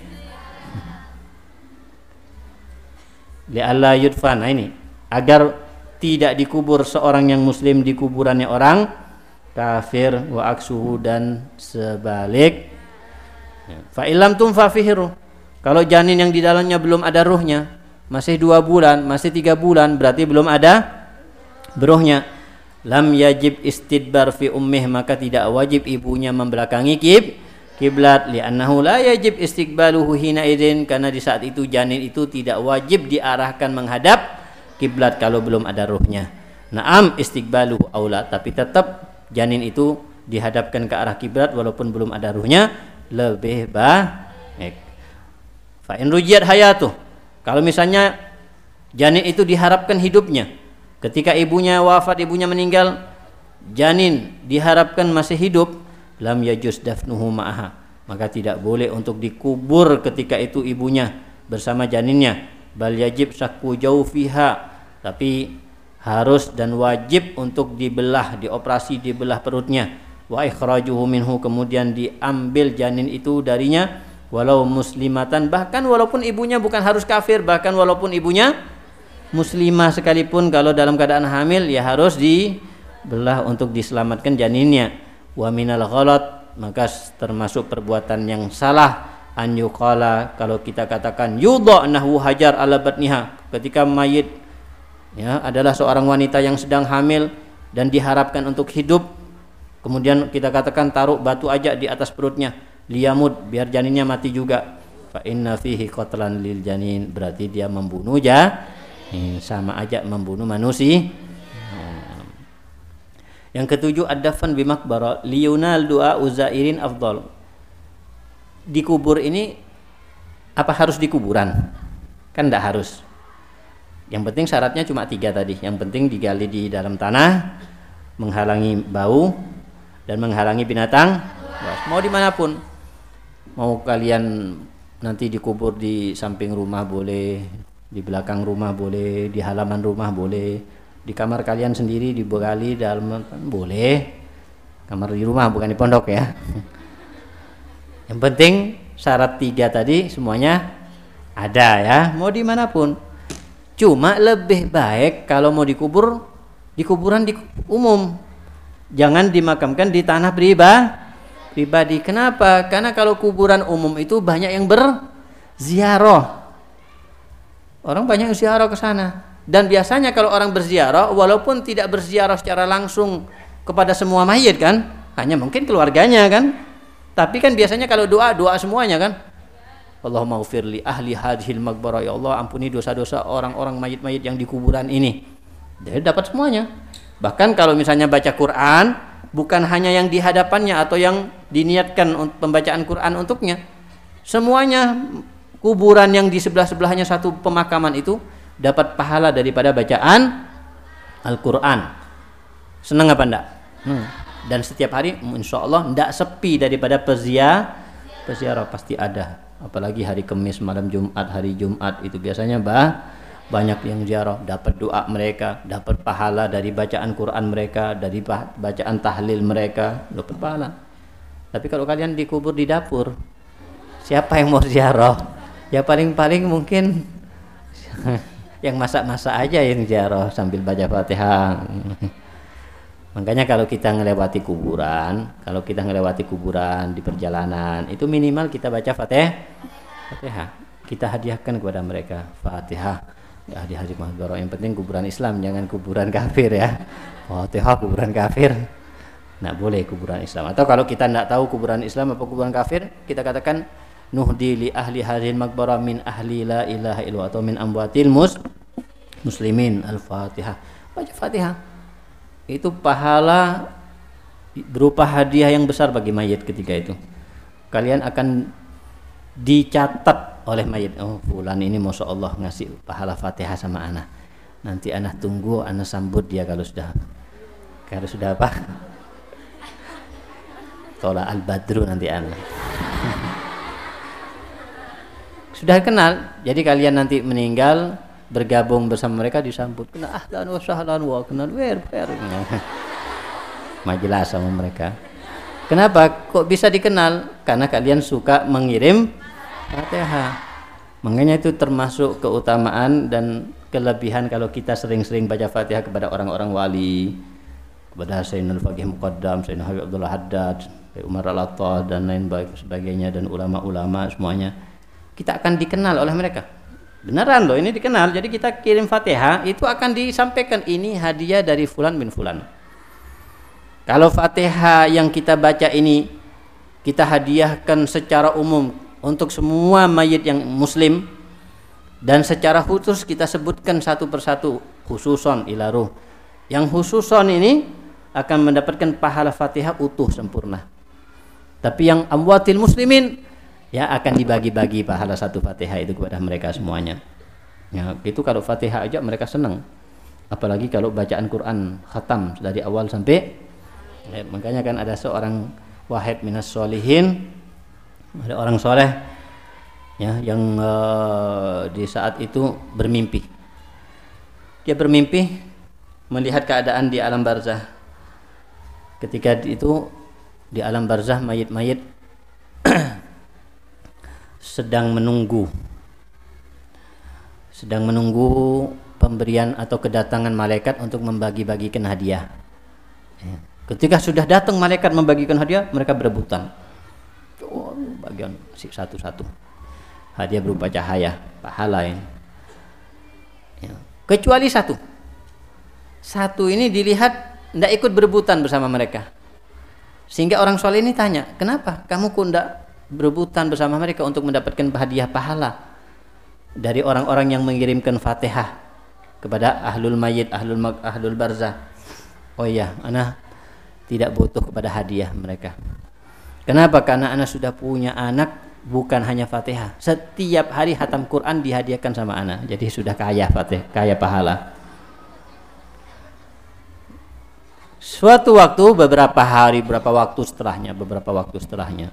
Allah yudfan. Nah ini agar tidak dikubur seorang yang muslim di kuburannya orang kafir wa aksuhu dan sebalik. Ya. fa ilam tunfa fihiru kalau janin yang di dalamnya belum ada ruhnya masih dua bulan masih tiga bulan berarti belum ada beruhnya. Lam yajib istidbar fi ummih maka tidak wajib ibunya membelakangi kib kiblat. Li'annahu la yajib istiqbaluhu hina idin karena di saat itu janin itu tidak wajib diarahkan menghadap kiblat kalau belum ada ruhnya. Naam istiqbalu aula tapi tetap janin itu dihadapkan ke arah kiblat walaupun belum ada ruhnya lebih baik. Fa in rujiyat hayatu. Kalau misalnya janin itu diharapkan hidupnya ketika ibunya wafat, ibunya meninggal, janin diharapkan masih hidup, lam yajus dafnuhu ma'aha. Maka tidak boleh untuk dikubur ketika itu ibunya bersama janinnya. Bal yajib sakku jauh fiha. Tapi harus dan wajib untuk dibelah, dioperasi dibelah perutnya. Wa ikhrajuhu minhu kemudian diambil janin itu darinya. Walau muslimatan bahkan walaupun ibunya bukan harus kafir bahkan walaupun ibunya muslimah sekalipun kalau dalam keadaan hamil ya harus dibelah untuk diselamatkan janinnya. Wa minal ghalat maka termasuk perbuatan yang salah. An kalau kita katakan yudhanahu hajar ala batniha. Ketika mayit ya adalah seorang wanita yang sedang hamil dan diharapkan untuk hidup. Kemudian kita katakan taruh batu aja di atas perutnya liyamud biar janinnya mati juga. Fa inna fihi qatlan lil janin. Berarti dia membunuh ja sama aja membunuh manusia. Yang ketujuh ad-dafan bi makbara liyunal doa uzairin afdal. Di kubur ini apa harus di kuburan? Kan tidak harus yang penting syaratnya cuma tiga tadi. Yang penting digali di dalam tanah, menghalangi bau dan menghalangi binatang. Mau di mana pun, mau kalian nanti dikubur di samping rumah boleh, di belakang rumah boleh, di halaman rumah boleh, di kamar kalian sendiri digali dalam boleh. Kamar di rumah bukan di pondok ya. Yang penting syarat tiga tadi semuanya ada ya, mau di mana pun Cuma lebih baik kalau mau dikubur di kuburan di umum. Jangan dimakamkan di tanah pribadi. Pribadi. Kenapa? Karena kalau kuburan umum itu banyak yang berziarah. Orang banyak yang ziarah ke sana. Dan biasanya kalau orang berziarah, walaupun tidak berziarah secara langsung kepada semua mayit kan, hanya mungkin keluarganya kan. Tapi kan biasanya kalau doa, doa semuanya kan. Allahumma ufirli ahli hadhil maghbarah ya Allah ampuni dosa-dosa orang-orang mayit-mayit yang di kuburan ini. Jadi dapat semuanya. Bahkan kalau misalnya baca Quran, bukan hanya yang di hadapannya atau yang diniatkan pembacaan Quran untuknya. Semuanya kuburan yang di sebelah-sebelahnya satu pemakaman itu dapat pahala daripada bacaan Al-Quran. Senang apa enggak? Hmm. Dan setiap hari insya Allah enggak sepi daripada pezia peziarah pasti ada apalagi hari Kamis malam Jumat hari Jumat itu biasanya bah banyak yang ziarah. Dapat doa mereka dapat pahala dari bacaan Quran mereka dari bacaan tahlil mereka dapat pahala. Tapi kalau kalian dikubur di dapur siapa yang mau ziarah? Ya paling-paling mungkin <laughs> yang masak-masak aja yang ziarah sambil baca Fatihah Makanya kalau kita melewati kuburan, kalau kita melewati kuburan di perjalanan, itu minimal kita baca Fatihah. Fatihah. Kita hadiahkan kepada mereka Fatihah. Ya di hari. Yang penting kuburan Islam, jangan kuburan kafir ya. Fatihah kuburan kafir. Nah boleh kuburan Islam. Atau kalau kita tidak tahu kuburan Islam apa kuburan kafir, kita katakan nuhdi li ahli hadhil makbara min ahli la ilaha illallah atau min amwatil mus muslimin al-fatihah baca fatihah itu pahala berupa hadiah yang besar bagi mayat ketika itu. Kalian akan dicatat oleh mayat. Oh, bulan ini masya Allah ngasih pahala fatihah sama anak. Nanti anak tunggu, anak sambut dia kalau sudah kalau sudah apa? Tola al badru nanti anak. <laughs> sudah kenal, jadi kalian nanti meninggal bergabung bersama mereka disambut. Kena ahlan wa sahlan wa kenal wer wer <laughs> majelas sama mereka. Kenapa? Kok bisa dikenal? Karena kalian suka mengirim fatihah makanya itu termasuk keutamaan dan kelebihan kalau kita sering-sering baca fatihah kepada orang-orang wali. Kepada Sayyidina Al-Faqih Muqaddam, Sayyidina Habib Abdullah Haddad, Umar Al-Attah dan lain sebagainya dan ulama-ulama semuanya. Kita akan dikenal oleh mereka Beneran loh ini dikenal. Jadi kita kirim Fatihah itu akan disampaikan ini hadiah dari fulan bin fulan. Kalau Fatihah yang kita baca ini kita hadiahkan secara umum untuk semua mayit yang muslim dan secara khusus kita sebutkan satu persatu khususon ilaruh. Yang khususon ini akan mendapatkan pahala Fatihah utuh sempurna. Tapi yang amwatil muslimin ya akan dibagi-bagi pahala satu Fatihah itu kepada mereka semuanya. Ya, itu kalau Fatihah aja mereka senang. Apalagi kalau bacaan Quran khatam dari awal sampai ya, makanya kan ada seorang wahid minas solihin ada orang soleh ya yang uh, di saat itu bermimpi dia bermimpi melihat keadaan di alam barzah ketika itu di alam barzah mayit-mayit <clears throat> sedang menunggu sedang menunggu pemberian atau kedatangan malaikat untuk membagi-bagikan hadiah. Ya. Ketika sudah datang malaikat membagikan hadiah, mereka berebutan. Oh, bagian satu-satu. Hadiah berupa cahaya, pahala ini. Ya. Kecuali satu. Satu ini dilihat tidak ikut berebutan bersama mereka. Sehingga orang soleh ini tanya, kenapa kamu kok tidak berebutan bersama mereka untuk mendapatkan hadiah pahala dari orang-orang yang mengirimkan Fatihah kepada ahlul mayit, ahlul ahlul barzah. Oh iya, ana tidak butuh kepada hadiah mereka. Kenapa? Karena ana sudah punya anak bukan hanya Fatihah. Setiap hari hatam Quran dihadiahkan sama ana. Jadi sudah kaya Fatihah, kaya pahala. Suatu waktu beberapa hari, beberapa waktu setelahnya, beberapa waktu setelahnya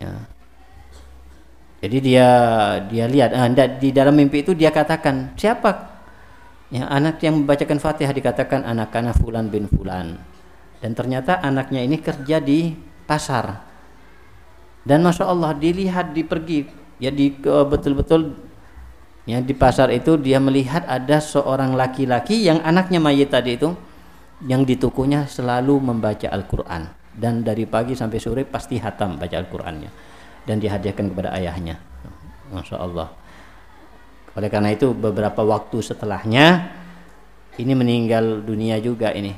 ya. jadi dia dia lihat ah, di dalam mimpi itu dia katakan siapa? Ya anak yang membacakan fatihah dikatakan anak anak fulan bin fulan. Dan ternyata anaknya ini kerja di pasar. Dan masya Allah dilihat di pergi ya di betul-betul ya di pasar itu dia melihat ada seorang laki-laki yang anaknya mayit tadi itu yang di tukunya selalu membaca Al-Quran dan dari pagi sampai sore pasti hatam baca Al-Qur'annya dan dihadiahkan kepada ayahnya. Masya Allah. oleh karena itu beberapa waktu setelahnya ini meninggal dunia juga ini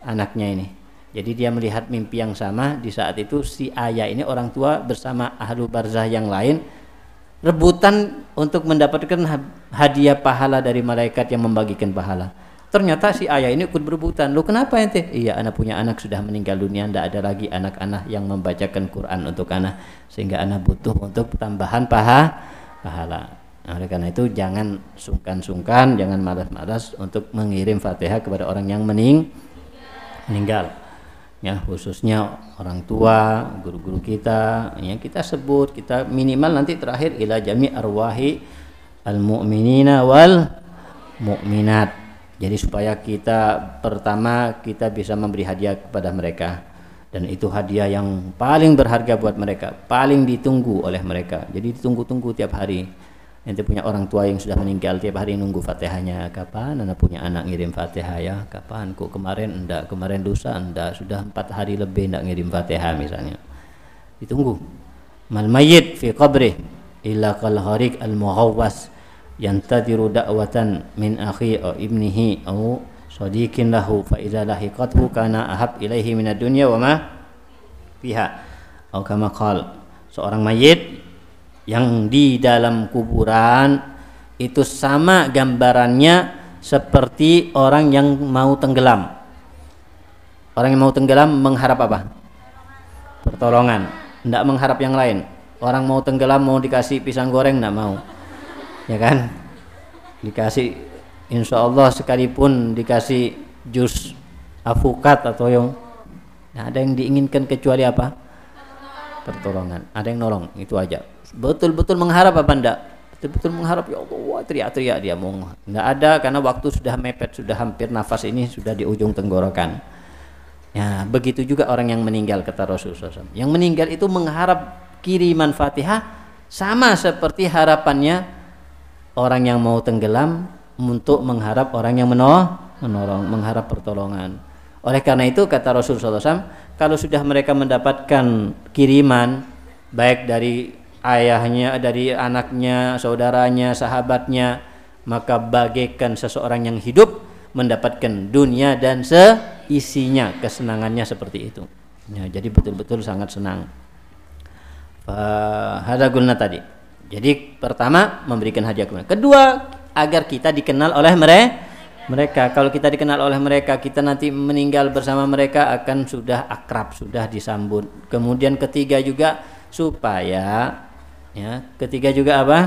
anaknya ini jadi dia melihat mimpi yang sama di saat itu si ayah ini orang tua bersama ahlu barzah yang lain rebutan untuk mendapatkan hadiah pahala dari malaikat yang membagikan pahala Ternyata si ayah ini ikut berebutan. Lu kenapa ente? Iya, anak punya anak sudah meninggal dunia, tidak ada lagi anak-anak yang membacakan Quran untuk anak sehingga anak butuh untuk tambahan paha pahala. Nah, oleh karena itu jangan sungkan-sungkan, jangan malas-malas untuk mengirim Fatihah kepada orang yang mening meninggal. Ya, khususnya orang tua, guru-guru kita, ya kita sebut, kita minimal nanti terakhir ila jami arwahi al-mu'minina wal mu'minat jadi supaya kita pertama kita bisa memberi hadiah kepada mereka. Dan itu hadiah yang paling berharga buat mereka, paling ditunggu oleh mereka. Jadi ditunggu-tunggu tiap hari. Nanti punya orang tua yang sudah meninggal tiap hari nunggu fatihahnya. Kapan anak punya anak ngirim fatihah ya? Kapan? Kok kemarin enggak kemarin dosa enggak. Sudah empat hari lebih enggak ngirim fatihah misalnya. Ditunggu. Mal mayyit fi qabri illa kal harik al mughawwas yantadiru da'watan min akhi atau ibnihi atau sadiqin lahu fa idza lahiqathu kana ahab ilaihi minad dunya wa ma fiha. Atau kama qal seorang mayit yang di dalam kuburan itu sama gambarannya seperti orang yang mau tenggelam. Orang yang mau tenggelam mengharap apa? Pertolongan. Tidak mengharap yang lain. Orang mau tenggelam mau dikasih pisang goreng tidak mau ya kan? Dikasih insya Allah sekalipun dikasih jus afukat atau yang nah, ada yang diinginkan kecuali apa? Pertolongan. Ada yang nolong itu aja. Betul-betul mengharap apa enggak betul-betul mengharap ya Allah teriak-teriak dia mau enggak ada karena waktu sudah mepet sudah hampir nafas ini sudah di ujung tenggorokan. Ya begitu juga orang yang meninggal kata Rasulullah SAW yang meninggal itu mengharap kiriman fatihah sama seperti harapannya orang yang mau tenggelam untuk mengharap orang yang menolong, menolong mengharap pertolongan. Oleh karena itu kata Rasulullah SAW, kalau sudah mereka mendapatkan kiriman baik dari ayahnya, dari anaknya, saudaranya, sahabatnya, maka bagaikan seseorang yang hidup mendapatkan dunia dan seisinya kesenangannya seperti itu. Ya, jadi betul-betul sangat senang. Hada gulna tadi. Jadi pertama memberikan hadiah kepada Kedua agar kita dikenal oleh mereka. Mereka kalau kita dikenal oleh mereka, kita nanti meninggal bersama mereka akan sudah akrab, sudah disambut. Kemudian ketiga juga supaya ya, ketiga juga apa?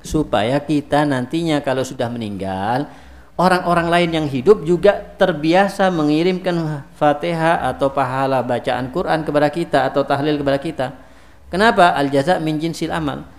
Supaya kita nantinya kalau sudah meninggal orang-orang lain yang hidup juga terbiasa mengirimkan Fatihah atau pahala bacaan Quran kepada kita atau tahlil kepada kita. Kenapa? Al jaza min jinsil amal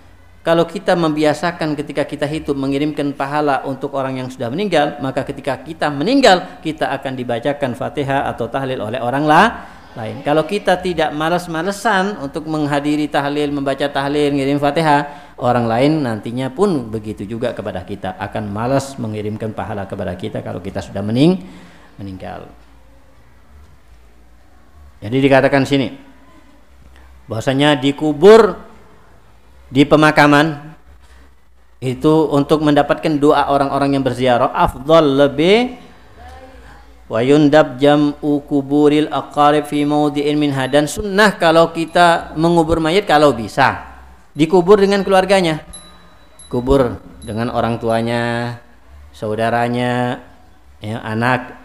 kalau kita membiasakan ketika kita hidup mengirimkan pahala untuk orang yang sudah meninggal, maka ketika kita meninggal kita akan dibacakan Fatihah atau tahlil oleh orang lah, lain. Kalau kita tidak malas-malesan untuk menghadiri tahlil, membaca tahlil, mengirim Fatihah, orang lain nantinya pun begitu juga kepada kita akan malas mengirimkan pahala kepada kita kalau kita sudah mening meninggal. Jadi dikatakan sini bahwasanya dikubur di pemakaman itu untuk mendapatkan doa orang-orang yang berziarah afdal lebih wa yundab jam'u kuburil aqarib fi mawdi'in minha dan sunnah kalau kita mengubur mayat kalau bisa. Dikubur dengan keluarganya. Kubur dengan orang tuanya saudaranya ya anak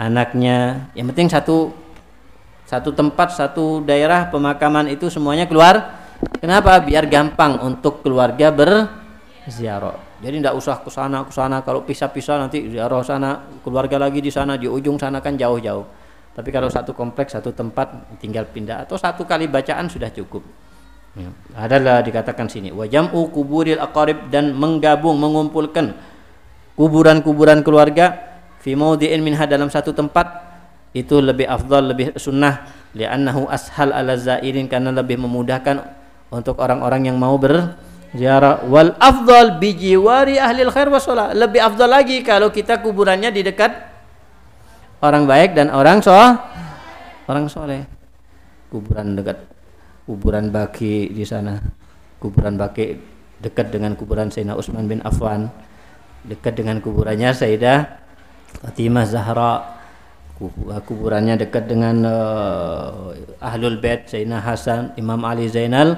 anaknya. Yang penting satu satu tempat satu daerah pemakaman itu semuanya keluar Kenapa? Biar gampang untuk keluarga berziarah. Jadi tidak usah ke sana ke sana kalau pisah-pisah nanti ziarah sana, keluarga lagi di sana di ujung sana kan jauh-jauh. Tapi kalau satu kompleks, satu tempat tinggal pindah atau satu kali bacaan sudah cukup. Ya. Adalah dikatakan sini wajam'u kuburil aqarib dan menggabung mengumpulkan kuburan-kuburan keluarga fi maudi'in minha dalam satu tempat itu lebih afdal lebih sunnah li'annahu ashal ala zairin karena lebih memudahkan untuk orang-orang yang mau berziarah. Wal afdal bijiwari ahli khair wasolah lebih afdal lagi kalau kita kuburannya di dekat orang baik dan orang so orang soleh. Kuburan dekat kuburan baki di sana. Kuburan baki dekat dengan kuburan Sayyidina Utsman bin Affan. Dekat dengan kuburannya Sayyidah Fatimah Zahra. Kuburannya dekat dengan uh, Ahlul Bait Sayyidina Hasan Imam Ali Zainal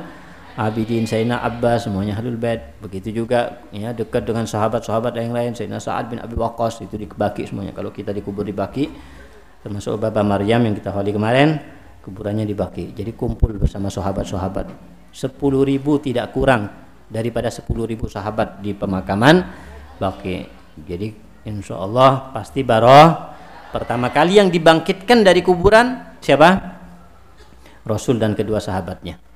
Abidin Sayyidina Abbas semuanya Ahlul Bait. Begitu juga ya dekat dengan sahabat-sahabat yang lain Sayyidina Sa'ad bin Abi Waqqas itu di Baki semuanya. Kalau kita dikubur di Baki termasuk Baba Maryam yang kita holi kemarin kuburannya di Baki jadi kumpul bersama sahabat-sahabat. 10 ribu tidak kurang daripada 10 ribu sahabat di pemakaman Baki jadi insya Allah pasti baroh pertama kali yang dibangkitkan dari kuburan siapa? Rasul dan kedua sahabatnya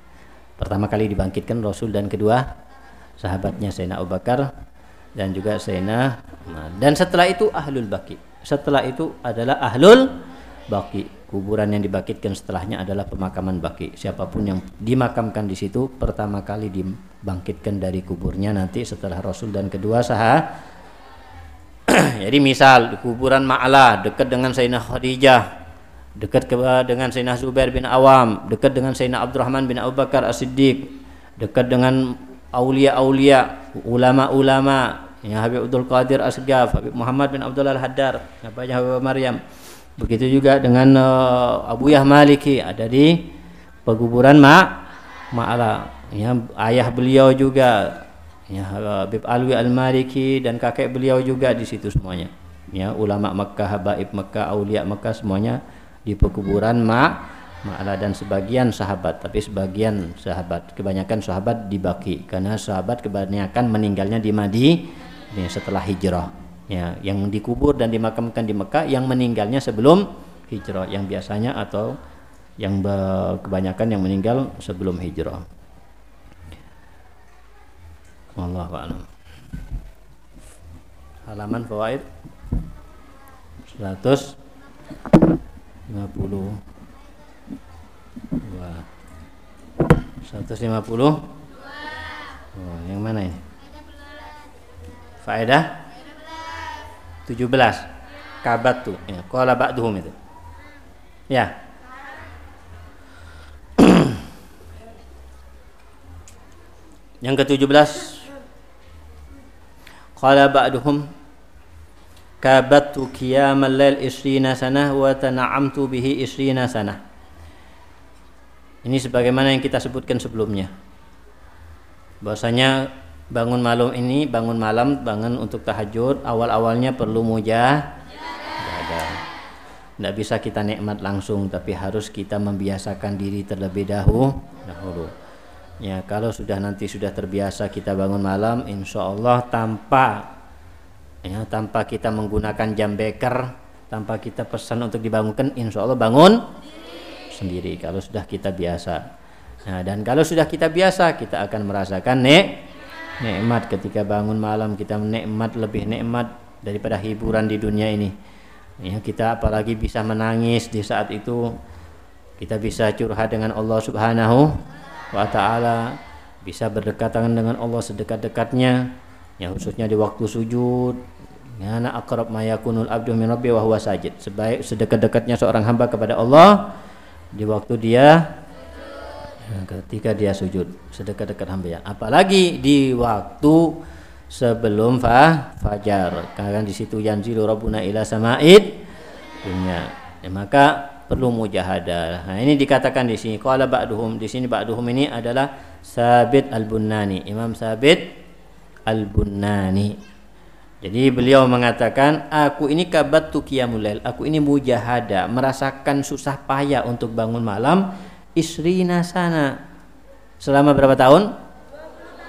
pertama kali dibangkitkan Rasul dan kedua sahabatnya Sayyidina Abu Bakar dan juga Sayyidina dan setelah itu Ahlul Baki setelah itu adalah Ahlul Baki kuburan yang dibangkitkan setelahnya adalah pemakaman Baki siapa pun yang dimakamkan di situ pertama kali dibangkitkan dari kuburnya nanti setelah Rasul dan kedua sahabat <clears throat> jadi misal di kuburan Ma'la dekat dengan Sayyidina Khadijah dekat ke, dengan Sayyidina Zubair bin Awam, dekat dengan Sayyidina Abdurrahman bin Abu Bakar As-Siddiq, dekat dengan aulia-aulia, ulama-ulama, ya Habib Abdul Qadir Asgaf, Habib Muhammad bin Abdullah Al-Haddar, bapaknya Habib Maryam. Begitu juga dengan uh, Abu Yah Maliki ada di pekuburan Ma Ma'ala. Ya, ayah beliau juga ya Habib Alwi Al-Maliki dan kakek beliau juga di situ semuanya. Ya, ulama Makkah, habaib Makkah, aulia Makkah semuanya di pekuburan Ma Ma'ala dan sebagian sahabat. Tapi sebagian sahabat kebanyakan sahabat dibaki. Karena sahabat kebanyakan meninggalnya di Madi setelah hijrah. Ya yang dikubur dan dimakamkan di Mekah yang meninggalnya sebelum hijrah. Yang biasanya atau yang kebanyakan yang meninggal sebelum hijrah. Allah a'lam. Halaman fawaid 100 50 dua 150 oh, yang mana ini? Faedah? 17 kabat tuh. Ya qala ba'duhum itu. Ya. <clears throat> Yang ke-17 qala ba'duhum qiyamal lail isrina sanah wa tana'amtu bihi isrina sanah. Ini sebagaimana yang kita sebutkan sebelumnya. Bahwasanya bangun malam ini bangun malam bangun untuk tahajud awal-awalnya perlu mujah tidak bisa kita nikmat langsung tapi harus kita membiasakan diri terlebih dahulu dahulu. Ya kalau sudah nanti sudah terbiasa kita bangun malam insya Allah tanpa ya tanpa kita menggunakan jam beker tanpa kita pesan untuk dibangunkan insya Allah bangun sendiri kalau sudah kita biasa. Nah dan kalau sudah kita biasa kita akan merasakan nek nikmat. Ketika bangun malam kita nikmat lebih nikmat daripada hiburan di dunia ini. Ya kita apalagi bisa menangis di saat itu. Kita bisa curhat dengan Allah Subhanahu wa taala bisa berdekatan dengan Allah sedekat-dekatnya ya khususnya di waktu sujud Ya, ana akrab ma yakunul abdu min rabbi wa huwa sajid. Sebaik sedekat-dekatnya seorang hamba kepada Allah di waktu dia ya, ketika dia sujud, sedekat-dekat hamba ya. Apalagi di waktu sebelum fa fajar. Karena di situ yanzilu rabbuna ila sama'id dunya. Ya, maka perlu mujahadah. Nah, ini dikatakan di sini qala ba'duhum di sini ba'duhum ini adalah Sabit Al-Bunnani, Imam Sabit Al-Bunnani. Jadi beliau mengatakan, aku ini kabat qiyamul aku ini mujahada, merasakan susah payah untuk bangun malam isrina sana. Selama berapa tahun?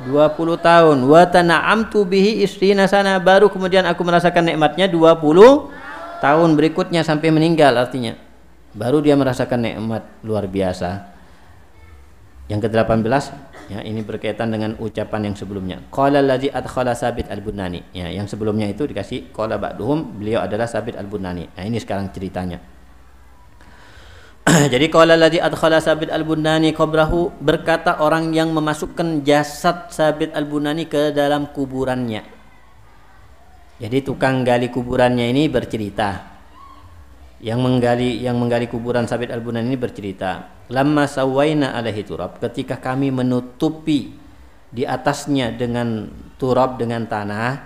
20 tahun. Wa tana'amtu bihi isrina sana. Baru kemudian aku merasakan nikmatnya 20 tahun berikutnya sampai meninggal artinya. Baru dia merasakan nikmat luar biasa. Yang ke-18 Ya, ini berkaitan dengan ucapan yang sebelumnya. Qala allazi adkhala Sabit al-Bunani. Ya, yang sebelumnya itu dikasih qala ba'duhum, beliau adalah Sabit al-Bunani. Nah, ini sekarang ceritanya. <clears throat> Jadi qala allazi adkhala Sabit al-Bunani qabrahu berkata orang yang memasukkan jasad Sabit al-Bunani ke dalam kuburannya. Jadi tukang gali kuburannya ini bercerita. Yang menggali yang menggali kuburan Sabit al-Bunani ini bercerita lamma sawaina alaihi turab ketika kami menutupi di atasnya dengan turab dengan tanah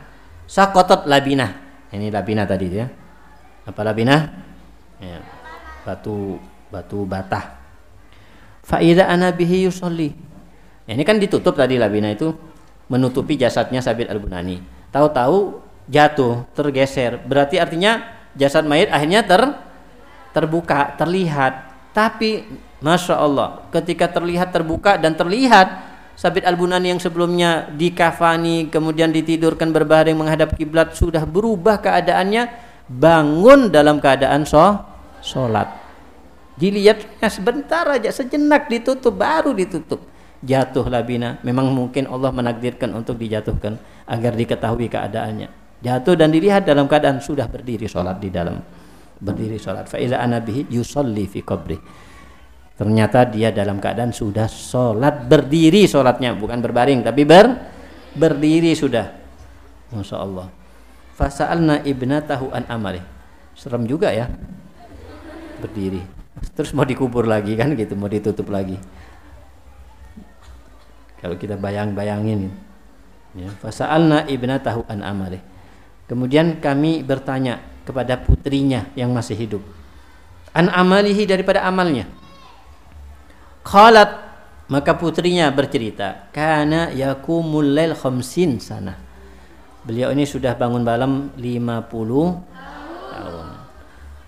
sakotot labina ini labina tadi ya. Apa labina ya, batu batu batah. Faida anabihi yusolli ya, ini kan ditutup tadi labina itu menutupi jasadnya Sabit al-Bunani. Tahu-tahu jatuh tergeser. Berarti artinya jasad mayit akhirnya ter terbuka terlihat. Tapi masya Allah ketika terlihat terbuka dan terlihat Sabit Al-Bunani yang sebelumnya dikafani kemudian ditidurkan berbaring menghadap kiblat sudah berubah keadaannya bangun dalam keadaan so sholat. Dilihatnya sebentar aja sejenak ditutup baru ditutup. Jatuh labina memang mungkin Allah menakdirkan untuk dijatuhkan agar diketahui keadaannya. Jatuh dan dilihat dalam keadaan sudah berdiri sholat di dalam berdiri sholat fa'iza anabihi yusolli fi qabri Ternyata dia dalam keadaan sudah sholat berdiri sholatnya bukan berbaring tapi ber berdiri sudah. Masya Allah. Fasa'alna ibnatahu an amali. Serem juga ya. Berdiri. Terus mau dikubur lagi kan gitu, mau ditutup lagi. Kalau kita bayang-bayangin. Ya. Fasa'alna ibnatahu an amali. Kemudian kami bertanya kepada putrinya yang masih hidup. An amalihi daripada amalnya Khalat maka putrinya bercerita, karena yakumul lail khamsin sana. Beliau ini sudah bangun malam 50 tahun.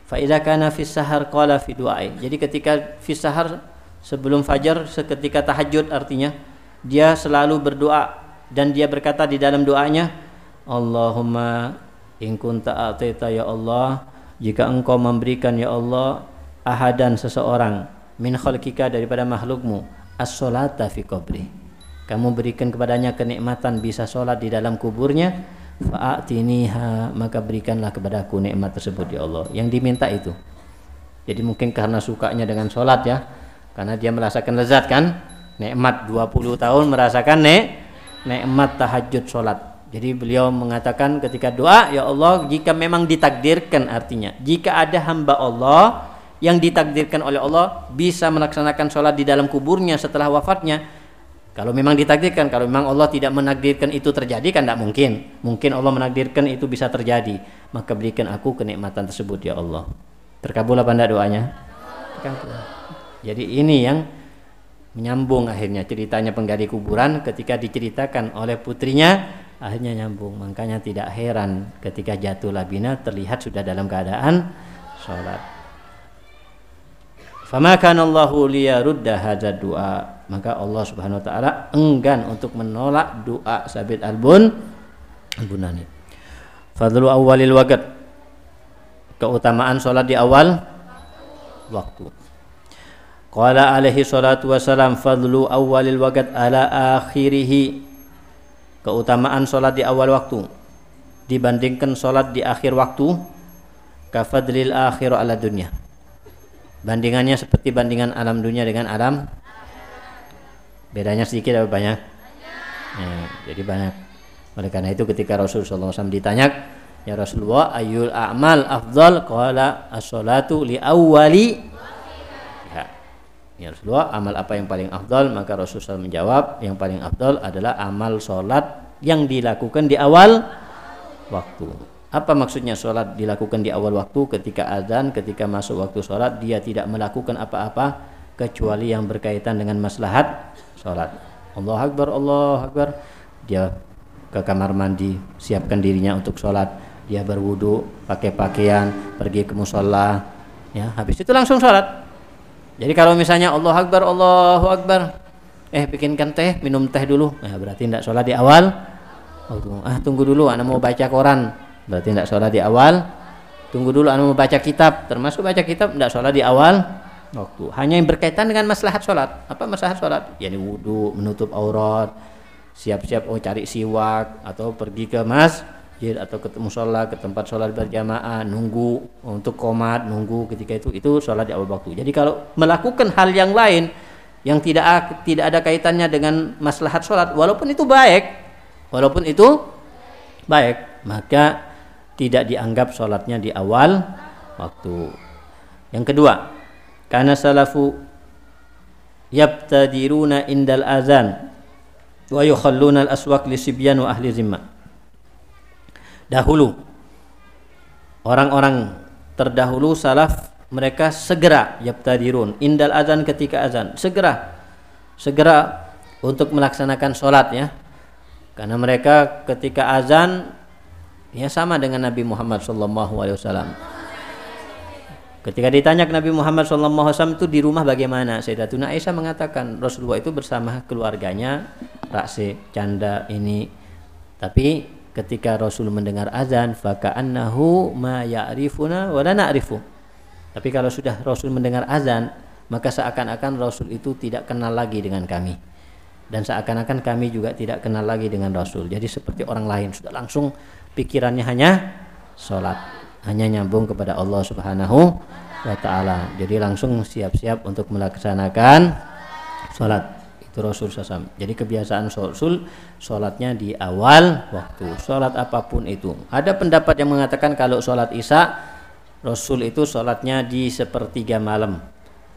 Fa idza kana fi sahar qala. Jadi ketika fi sahar sebelum fajar seketika tahajud artinya dia selalu berdoa dan dia berkata di dalam doanya Allahumma in kunta atita ya Allah jika engkau memberikan ya Allah ahadan seseorang min khalqika daripada makhlukmu as-salata fi qabri kamu berikan kepadanya kenikmatan bisa sholat di dalam kuburnya fa'atiniha maka berikanlah kepadaku nikmat tersebut ya Allah. Yang diminta itu. Jadi mungkin karena sukanya dengan sholat ya. Karena dia merasakan lezat kan? Nikmat 20 tahun merasakan nek nikmat tahajud sholat jadi beliau mengatakan ketika doa ya Allah jika memang ditakdirkan artinya jika ada hamba Allah yang ditakdirkan oleh Allah bisa melaksanakan sholat di dalam kuburnya setelah wafatnya. Kalau memang ditakdirkan kalau memang Allah tidak menakdirkan itu terjadi kan tidak mungkin. Mungkin Allah menakdirkan itu bisa terjadi. Maka berikan aku kenikmatan tersebut ya Allah. Terkabul apa tidak doanya? Terkabul. Jadi ini yang menyambung akhirnya ceritanya penggali kuburan ketika diceritakan oleh putrinya akhirnya nyambung makanya tidak heran ketika jatuh labina terlihat sudah dalam keadaan sholat Fama kana Allahu liyarudda hadzal du'a. Maka Allah Subhanahu wa taala enggan untuk menolak doa Sabit Al-Bun Al-Bunani. Fadlu awalil waqt. Keutamaan salat di awal waktu. Qala alaihi salatu wasalam fadlu awalil waqt ala akhirih. Keutamaan salat di awal waktu dibandingkan salat di akhir waktu kafadlil akhir ala dunya Bandingannya seperti bandingan alam dunia dengan alam bedanya sedikit atau banyak? Ya, jadi banyak. Oleh karena itu ketika Rasulullah SAW ditanya, ya Rasulullah ayul a'mal afdal qala as-salatu li awwali. Ya Rasulullah amal apa yang paling afdal maka Rasulullah menjawab yang paling afdal adalah amal sholat yang dilakukan di awal waktu apa maksudnya sholat dilakukan di awal waktu ketika azan, ketika masuk waktu sholat dia tidak melakukan apa-apa kecuali yang berkaitan dengan maslahat sholat. Allah Akbar, Allah Akbar. Dia ke kamar mandi, siapkan dirinya untuk sholat. Dia berwudu, pakai pakaian, pergi ke musola. Ya, habis itu langsung sholat. Jadi kalau misalnya Allah Akbar, Allahu Akbar, eh bikinkan teh, minum teh dulu. Nah, berarti tidak sholat di awal. ah tunggu dulu, anak mau baca koran. Berarti tidak sholat di awal. Tunggu dulu anu membaca kitab. Termasuk baca kitab tidak sholat di awal. Waktu. Hanya yang berkaitan dengan maslahat sholat. Apa maslahat sholat? Yakni wudhu menutup aurat. Siap-siap oh cari siwak atau pergi ke masjid atau ke musola ke tempat sholat berjamaah nunggu untuk komat nunggu ketika itu itu sholat di awal waktu jadi kalau melakukan hal yang lain yang tidak tidak ada kaitannya dengan maslahat sholat walaupun itu baik walaupun itu baik maka tidak dianggap sholatnya di awal waktu. Yang kedua, karena salafu yabtadiruna indal azan wa yukhalluna al-aswaq li sibyan wa ahli zimma. Dahulu. Orang-orang terdahulu salaf mereka segera yabtadirun. Indal azan ketika azan. Segera. Segera untuk melaksanakan sholat ya. Karena mereka ketika azan ya sama dengan Nabi Muhammad SAW Ketika ditanya ke Nabi Muhammad SAW itu di rumah bagaimana? Sayyidatuna Aisyah mengatakan Rasulullah itu bersama keluarganya, rakse, canda ini. Tapi ketika Rasul mendengar azan, faka'annahu ma ya'rifuna wa la na'rifu. Tapi kalau sudah Rasul mendengar azan, maka seakan-akan Rasul itu tidak kenal lagi dengan kami. Dan seakan-akan kami juga tidak kenal lagi dengan Rasul. Jadi seperti orang lain sudah langsung pikirannya hanya sholat hanya nyambung kepada Allah Subhanahu wa taala. Jadi langsung siap-siap untuk melaksanakan sholat itu Rasul SAW. Jadi kebiasaan Rasul sholatnya di awal waktu. Sholat apa pun itu. Ada pendapat yang mengatakan kalau sholat Isya Rasul itu sholatnya di sepertiga malam.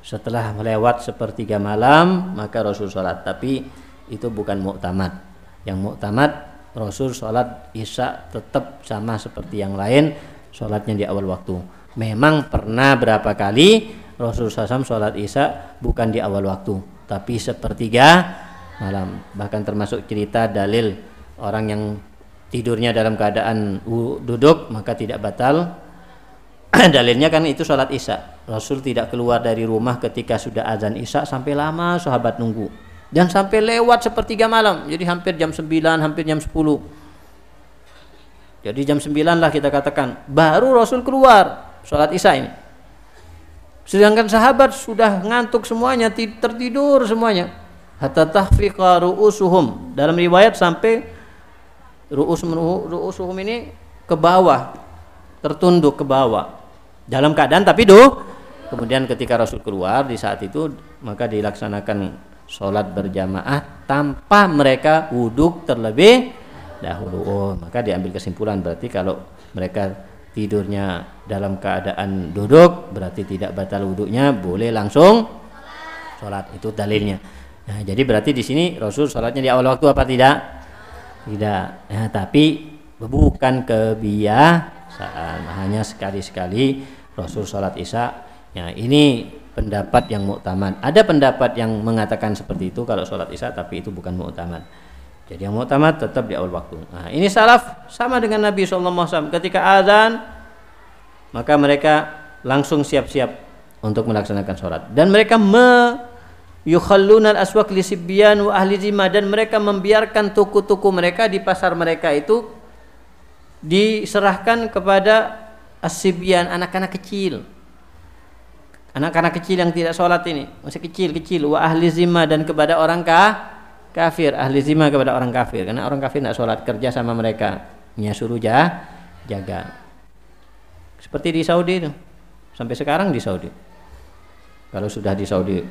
Setelah melewat sepertiga malam maka Rasul sholat. Tapi itu bukan muktamad. Yang muktamad Rasul sholat Isya tetap sama seperti yang lain sholatnya di awal waktu. Memang pernah berapa kali Rasulullah SAW sholat isya bukan di awal waktu, tapi sepertiga malam. Bahkan termasuk cerita dalil orang yang tidurnya dalam keadaan duduk maka tidak batal. <clears throat> Dalilnya kan itu sholat isya. Rasul tidak keluar dari rumah ketika sudah azan isya sampai lama sahabat nunggu. Dan sampai lewat sepertiga malam. Jadi hampir jam 9, hampir jam 10 jadi jam 9 lah kita katakan baru Rasul keluar sholat isya ini. Sedangkan sahabat sudah ngantuk semuanya, tertidur semuanya. Hatta tahfiqa ru'usuhum. Dalam riwayat sampai ru'us ru'usuhum ini ke bawah, tertunduk ke bawah. Dalam keadaan tapi doh. Kemudian ketika Rasul keluar di saat itu maka dilaksanakan sholat berjamaah tanpa mereka wuduk terlebih dahulu. Oh, maka diambil kesimpulan berarti kalau mereka tidurnya dalam keadaan duduk berarti tidak batal wudhunya boleh langsung sholat. Itu dalilnya. Nah, jadi berarti di sini Rasul sholatnya di awal waktu apa tidak? Tidak. Nah, tapi bukan kebiasaan. Hanya sekali-sekali Rasul sholat isya. Ya ini pendapat yang muktamad. Ada pendapat yang mengatakan seperti itu kalau sholat isya tapi itu bukan muktamad jadi yang muktamad tetap di awal waktu. Nah, ini salaf sama dengan Nabi SAW. Ketika azan, maka mereka langsung siap-siap untuk melaksanakan sholat. Dan mereka me yukhalluna al-aswaq lisibyan wa ahli zimah dan mereka membiarkan tuku-tuku mereka di pasar mereka itu diserahkan kepada asibyan anak-anak kecil. Anak-anak kecil yang tidak sholat ini masih kecil-kecil wa ahli zimah dan kepada orang kah kafir ahli zimah kepada orang kafir. Karena orang kafir tidak sholat kerja sama mereka. Nya suruh jah, jaga. Seperti di Saudi itu sampai sekarang di Saudi. Kalau sudah di Saudi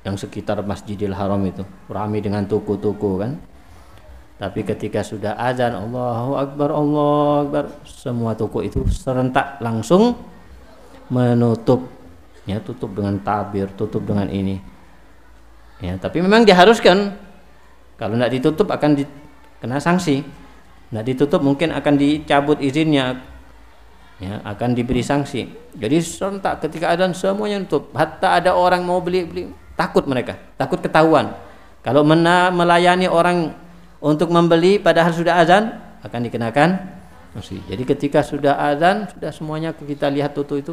yang sekitar Masjidil Haram itu ramai dengan tuku-tuku kan. Tapi ketika sudah azan Allahu Akbar Allahu Akbar semua toko itu serentak langsung menutup. Ya tutup dengan tabir tutup dengan ini. Ya tapi memang diharuskan kalau tidak ditutup akan di, kena sanksi. Tidak ditutup mungkin akan dicabut izinnya, ya, akan diberi sanksi. Jadi serentak ketika ada semuanya tutup. Hatta ada orang mau beli beli takut mereka, takut ketahuan. Kalau mena, melayani orang untuk membeli padahal sudah azan akan dikenakan sanksi. Jadi ketika sudah azan sudah semuanya kita lihat tutup itu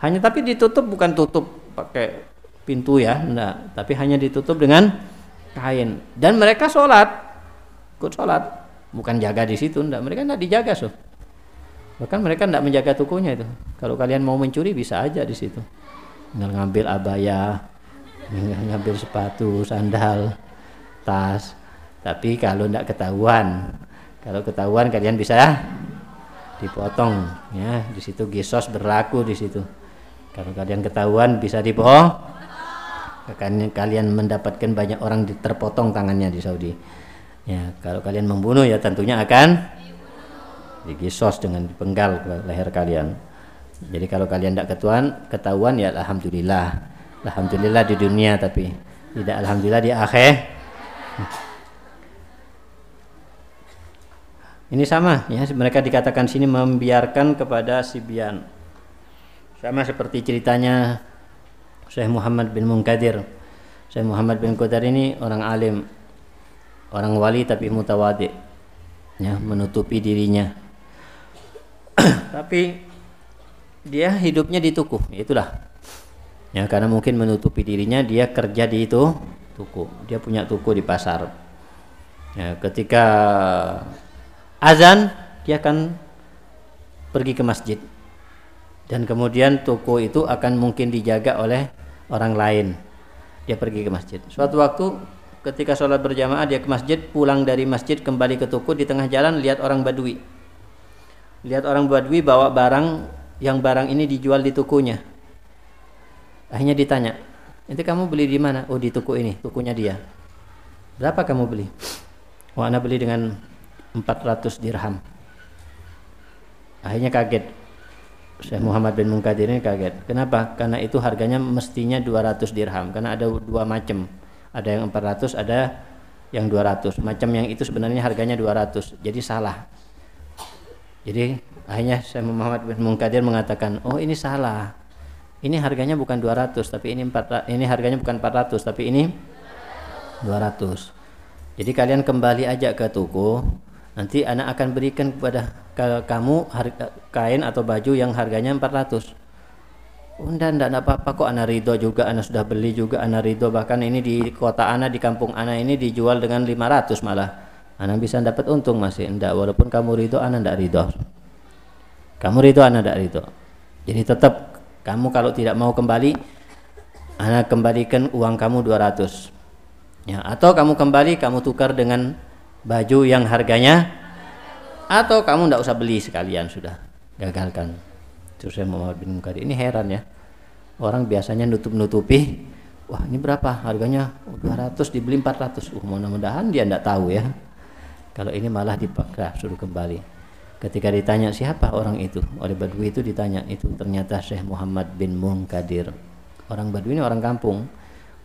hanya tapi ditutup bukan tutup pakai pintu ya, enggak, tapi hanya ditutup dengan kain. Dan mereka sholat. Ikut sholat. Bukan jaga di situ enggak mereka enggak dijaga so bahkan mereka enggak menjaga tukunya itu. Kalau kalian mau mencuri bisa aja di situ. Tinggal ngambil abaya ngambil sepatu sandal tas. Tapi kalau enggak ketahuan kalau ketahuan kalian bisa dipotong ya. Di situ gisos berlaku di situ. Kalau kalian ketahuan bisa dibohong akan kalian mendapatkan banyak orang terpotong tangannya di Saudi. Ya, kalau kalian membunuh ya tentunya akan digisos dengan dipenggal ke leher kalian. Jadi kalau kalian tidak ketahuan, ketahuan ya alhamdulillah. Alhamdulillah di dunia tapi tidak alhamdulillah di akhir. Ini sama ya, mereka dikatakan sini membiarkan kepada Sibian. Sama seperti ceritanya Syekh Muhammad bin Munkadir. Syekh Muhammad bin Munkadir ini orang alim, orang wali tapi mutawadi. Ya, menutupi dirinya. <clears throat> tapi dia hidupnya di tuku, itulah. Ya, karena mungkin menutupi dirinya dia kerja di itu tuku. Dia punya tuku di pasar. Ya, ketika azan dia akan pergi ke masjid dan kemudian toko itu akan mungkin dijaga oleh orang lain. Dia pergi ke masjid. Suatu waktu ketika sholat berjamaah dia ke masjid pulang dari masjid kembali ke toko di tengah jalan lihat orang badui. Lihat orang badui bawa barang yang barang ini dijual di tokonya. Akhirnya ditanya itu kamu beli di mana? Oh di toko ini tokonya dia. Berapa kamu beli? Oh anda beli dengan 400 dirham. Akhirnya kaget Syekh Muhammad bin Munkadir ini kaget. Kenapa? Karena itu harganya mestinya 200 dirham. Karena ada dua macam. Ada yang 400 ada yang 200 macam yang itu sebenarnya harganya 200 jadi salah. Jadi akhirnya Syekh Muhammad bin Munkadir mengatakan oh ini salah. Ini harganya bukan 200 tapi ini 4 ini harganya bukan 400 tapi ini 200 jadi kalian kembali aja ke toko Nanti anak akan berikan kepada kamu harga, kain atau baju yang harganya 400. Oh, enggak, enggak, apa-apa kok anak ridho juga, anak sudah beli juga anak ridho. Bahkan ini di kota anak, di kampung anak ini dijual dengan 500 malah. Anak bisa dapat untung masih. Enggak, walaupun kamu ridho, anak enggak ridho. Kamu ridho, anak enggak ridho. Jadi tetap kamu kalau tidak mau kembali, anak kembalikan uang kamu 200. Ya, atau kamu kembali, kamu tukar dengan baju yang harganya atau kamu tidak usah beli sekalian sudah. Gagalkan. Itu saya Muhammad bin Mukadir ini heran ya. Orang biasanya nutup-nutupi wah ini berapa? Harganya 200 dibeli 400 uh mudah-mudahan dia tidak tahu ya. Kalau ini malah dipaksa suruh kembali. Ketika ditanya siapa orang itu? Oleh Badui itu ditanya itu ternyata Syekh Muhammad bin Munkadir. Orang Badui ini orang kampung.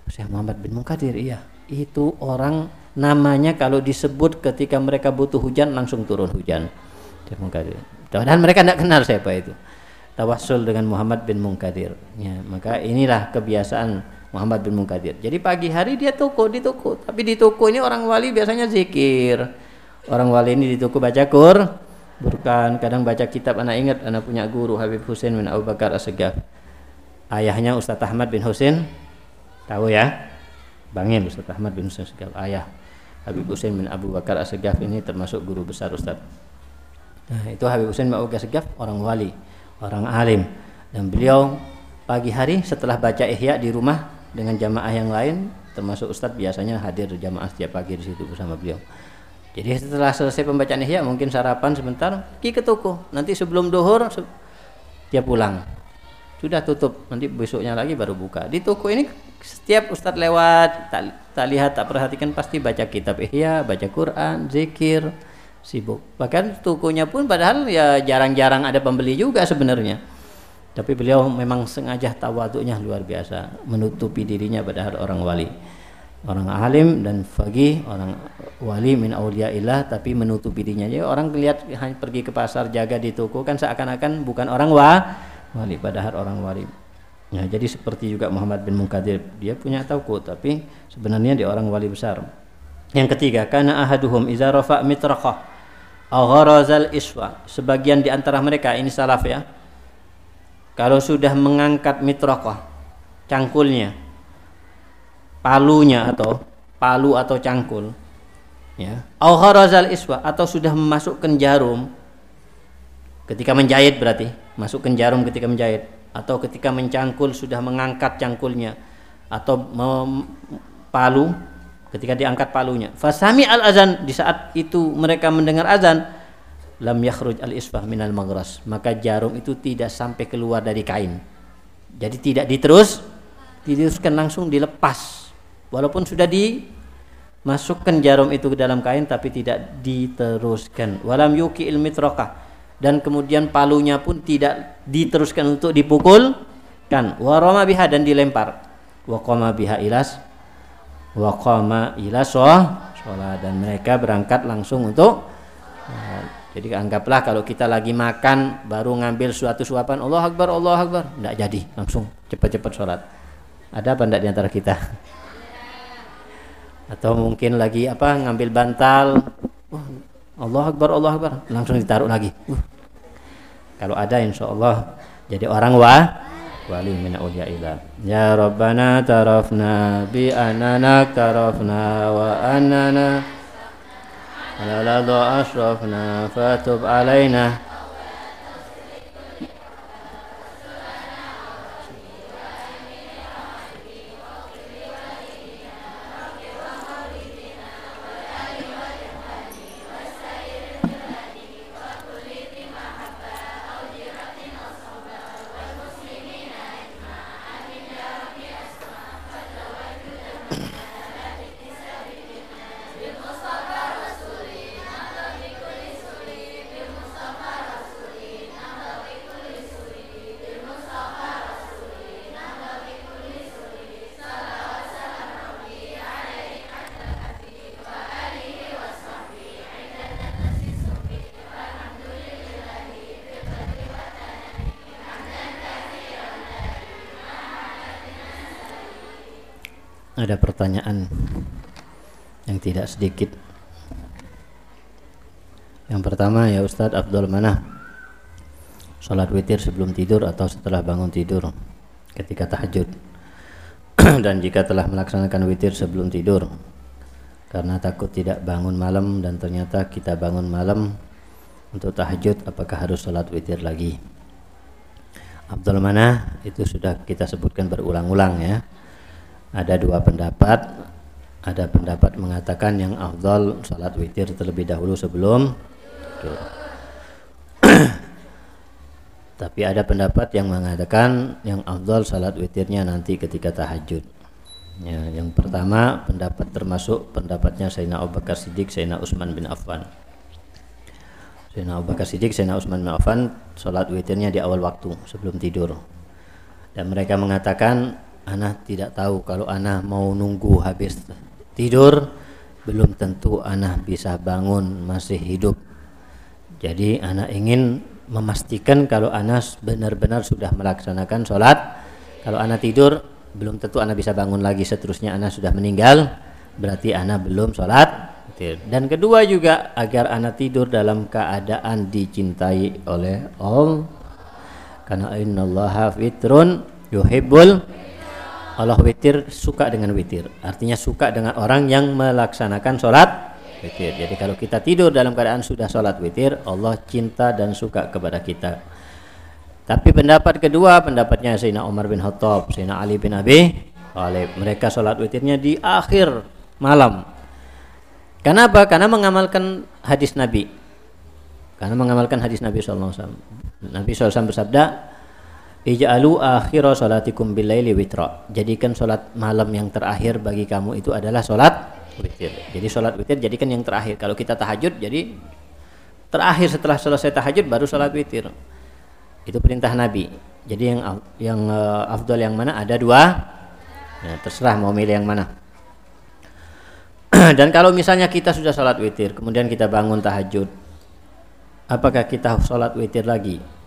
Syekh Muhammad bin Munkadir iya. Itu orang namanya kalau disebut ketika mereka butuh hujan langsung turun hujan. Dan mereka tidak kenal siapa itu. Tawassul dengan Muhammad bin Munkadir. Ya, maka inilah kebiasaan Muhammad bin Munkadir. Jadi pagi hari dia toko di toko, tapi di toko ini orang wali biasanya zikir. Orang wali ini di toko baca Qur, bukan kadang baca kitab anak ingat anak punya guru Habib Husain bin Abu Bakar Asegaf. Ayahnya Ustadz Ahmad bin Husain. Tahu ya? Bangil Ustadz Ahmad bin Husain Asegaf, ayah Habib Husain bin Abu Bakar Asegaf ini termasuk guru besar Ustaz. Nah, itu Habib Husain bin Abu Bakar Asegaf orang wali, orang alim dan beliau pagi hari setelah baca Ihya di rumah dengan jamaah yang lain termasuk Ustadz biasanya hadir jamaah setiap pagi di situ bersama beliau. Jadi setelah selesai pembacaan Ihya mungkin sarapan sebentar, pergi ke toko. Nanti sebelum dohor dia pulang. Sudah tutup, nanti besoknya lagi baru buka. Di toko ini setiap ustadz lewat tak lihat tak perhatikan pasti baca kitab ihya baca Quran zikir sibuk. Bahkan tokonya pun padahal ya jarang-jarang ada pembeli juga sebenarnya. Tapi beliau memang sengaja tawaduknya luar biasa menutupi dirinya padahal orang wali. Orang alim dan fagih orang wali min auliaillah tapi menutupi dirinya. Jadi orang lihat pergi ke pasar jaga di toko kan seakan-akan bukan orang wa wali padahal orang wali Ya, jadi seperti juga Muhammad bin Munkadir, dia punya tauku tapi sebenarnya dia orang wali besar. Yang ketiga, karena ahaduhum iza rafa mitraqah aw gharazal iswa. Sebagian di antara mereka ini salaf ya. Kalau sudah mengangkat mitraqah, cangkulnya, palunya atau palu atau cangkul, ya. Aw gharazal iswa atau sudah memasukkan jarum ketika menjahit berarti, masukkan jarum ketika menjahit atau ketika mencangkul sudah mengangkat cangkulnya. Atau palu ketika diangkat palunya. Fasami al azan di saat itu mereka mendengar azan lam yakhruj al isbah minal magras maka jarum itu tidak sampai keluar dari kain. Jadi tidak diterus diteruskan langsung dilepas. Walaupun sudah dimasukkan jarum itu ke dalam kain tapi tidak diteruskan. Walam yuki ilmi dan kemudian palunya pun tidak diteruskan untuk dipukul kan waroma biha dan dilempar. Waqama biha ilas. Waqama ilas sholat. Dan mereka berangkat langsung untuk jadi anggaplah kalau kita lagi makan baru ngambil suatu suapan Allah Akbar Allah Akbar. Tidak jadi langsung cepat-cepat sholat. Ada apa tidak di antara kita? Atau mungkin lagi apa ngambil bantal. Oh, Allah Akbar, Allah Akbar, langsung ditaruh lagi. Uh. Kalau ada insya Allah jadi orang wa wali min auliyaillah. Ya Rabbana tarafna bi anana tarafna wa anana ala la asrafna fatub alaina ada pertanyaan yang tidak sedikit. Yang pertama ya Ustadz Abdul mana sholat witir sebelum tidur atau setelah bangun tidur ketika tahajud? <clears throat> Dan jika telah melaksanakan witir sebelum tidur karena takut tidak bangun malam dan ternyata kita bangun malam untuk tahajud apakah harus sholat witir lagi? Abdul mana itu sudah kita sebutkan berulang-ulang ya ada dua pendapat. Ada pendapat mengatakan yang afdal salat witir terlebih dahulu sebelum <clears throat> tapi ada pendapat yang mengatakan yang afdal salat witirnya nanti ketika tahajud. Ya, yang pertama pendapat termasuk pendapatnya Sayyidina Abu Bakar Siddiq Sayyidina Utsman bin Affan. Sayyidina Abu Bakar Siddiq Sayyidina Utsman bin Affan salat witirnya di awal waktu sebelum tidur. Dan mereka mengatakan Ana tidak tahu kalau Ana mau nunggu habis tidur belum tentu Ana bisa bangun masih hidup. Jadi Ana ingin memastikan kalau Ana benar-benar sudah melaksanakan sholat. Kalau Ana tidur belum tentu Ana bisa bangun lagi seterusnya Ana sudah meninggal berarti Ana belum sholat. Dan kedua juga agar Ana tidur dalam keadaan dicintai oleh Allah. Karena innallaha fitrun yuhibbul Allah witir suka dengan witir. Artinya suka dengan orang yang melaksanakan sholat witir. Jadi kalau kita tidur dalam keadaan sudah sholat witir Allah cinta dan suka kepada kita. Tapi pendapat kedua pendapatnya Sayyidina Umar bin Khattab Sayyidina Ali bin Abi Thalib. Mereka sholat witirnya di akhir malam. Kenapa? karena mengamalkan hadis Nabi. Karena mengamalkan hadis Nabi SAW Nabi SAW bersabda Ij'alu akhira salatikum billaili witra. Jadikan salat malam yang terakhir bagi kamu itu adalah salat witir. Jadi salat witir jadikan yang terakhir. Kalau kita tahajud jadi terakhir setelah selesai tahajud baru salat witir. Itu perintah Nabi. Jadi yang yang uh, afdal yang mana ada dua. Nah, terserah mau milih yang mana. <clears throat> Dan kalau misalnya kita sudah salat witir, kemudian kita bangun tahajud, apakah kita salat witir lagi?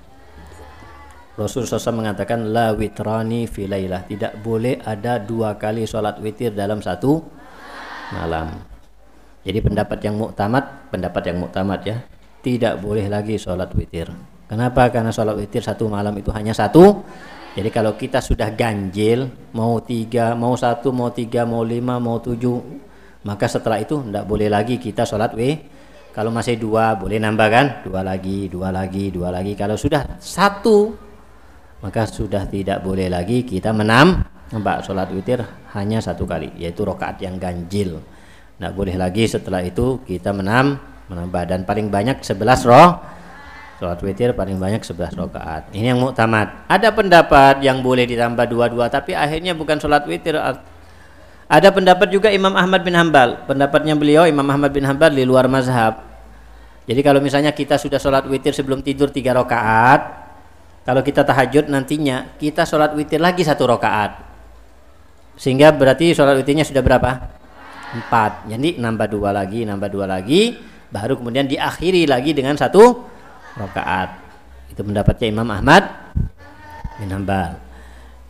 Rasul SAW mengatakan la witrani filailah tidak boleh ada dua kali sholat witir dalam satu malam. Jadi pendapat yang muktamad pendapat yang muktamad ya. Tidak boleh lagi sholat witir. Kenapa? Karena sholat witir satu malam itu hanya satu. Jadi kalau kita sudah ganjil mau tiga mau satu mau tiga mau lima mau tujuh maka setelah itu tidak boleh lagi kita sholat w kalau masih dua boleh nambah kan dua lagi dua lagi dua lagi. Kalau sudah satu maka sudah tidak boleh lagi kita menam mbak sholat witir hanya satu kali yaitu rokaat yang ganjil. Tidak boleh lagi setelah itu kita menam menambah dan paling banyak 11 roh sholat witir paling banyak 11 rokaat ini yang muktamad. Ada pendapat yang boleh ditambah dua-dua tapi akhirnya bukan sholat witir. Ada pendapat juga Imam Ahmad bin Hambal pendapatnya beliau Imam Ahmad bin Hambal di luar mazhab. Jadi kalau misalnya kita sudah sholat witir sebelum tidur tiga rokaat kalau kita tahajud nantinya kita sholat witir lagi satu rakaat sehingga berarti sholat witirnya sudah berapa empat jadi nambah dua lagi nambah dua lagi baru kemudian diakhiri lagi dengan satu rakaat. Itu pendapatnya Imam Ahmad bin Hambal.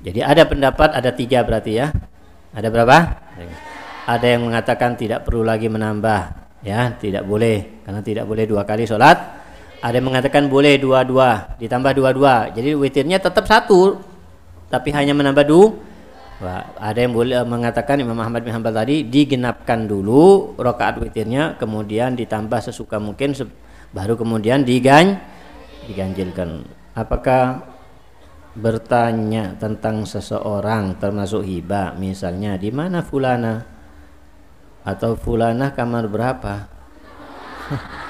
Jadi ada pendapat ada tiga berarti ya. Ada berapa? Ada yang mengatakan tidak perlu lagi menambah ya tidak boleh karena tidak boleh dua kali sholat ada yang mengatakan boleh dua-dua ditambah dua-dua. Jadi witirnya tetap satu tapi hanya menambah dua. Ada yang boleh eh, mengatakan Imam Ahmad bin Hanbal tadi digenapkan dulu rakaat witirnya kemudian ditambah sesuka mungkin baru kemudian digan diganjilkan. Apakah bertanya tentang seseorang termasuk hibah misalnya di mana fulana? Atau fulanah kamar berapa <laughs>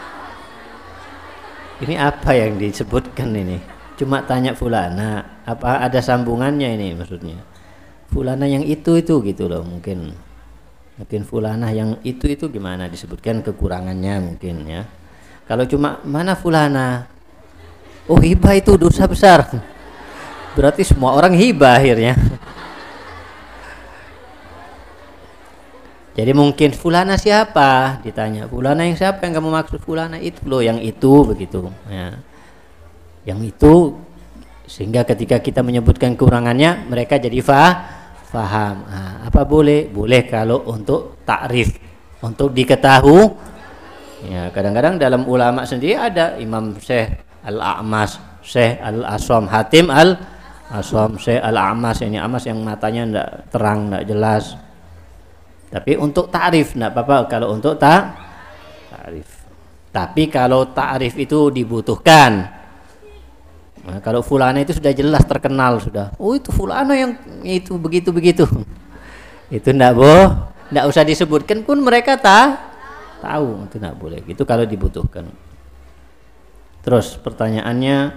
ini apa yang disebutkan ini? Cuma tanya fulana apa ada sambungannya ini maksudnya? Fulana yang itu itu gitu loh mungkin. Mungkin fulana yang itu itu gimana disebutkan kekurangannya mungkin ya. Kalau cuma mana fulana? Oh hibah itu dosa besar. Berarti semua orang hibah akhirnya Jadi mungkin fulana siapa? Ditanya, fulana yang siapa yang kamu maksud? Fulana itu loh, yang itu begitu. Ya. Yang itu sehingga ketika kita menyebutkan kekurangannya, mereka jadi fa faham. Nah, apa boleh? Boleh kalau untuk takrif, untuk diketahui. Ya, kadang-kadang dalam ulama sendiri ada Imam Syekh Al-A'mas, Syekh Al-Asam, Hatim Al-Asam, Syekh Al-A'mas ini Amas yang matanya tidak terang, tidak jelas tapi untuk ta'rif tidak apa-apa kalau untuk tak ta'rif. Tapi kalau ta'rif itu dibutuhkan. Nah, kalau fulana itu sudah jelas terkenal sudah. Oh itu fulana yang itu begitu begitu. <laughs> itu tidak boh, tidak usah disebutkan pun mereka tak tahu itu tidak boleh. Itu kalau dibutuhkan. Terus pertanyaannya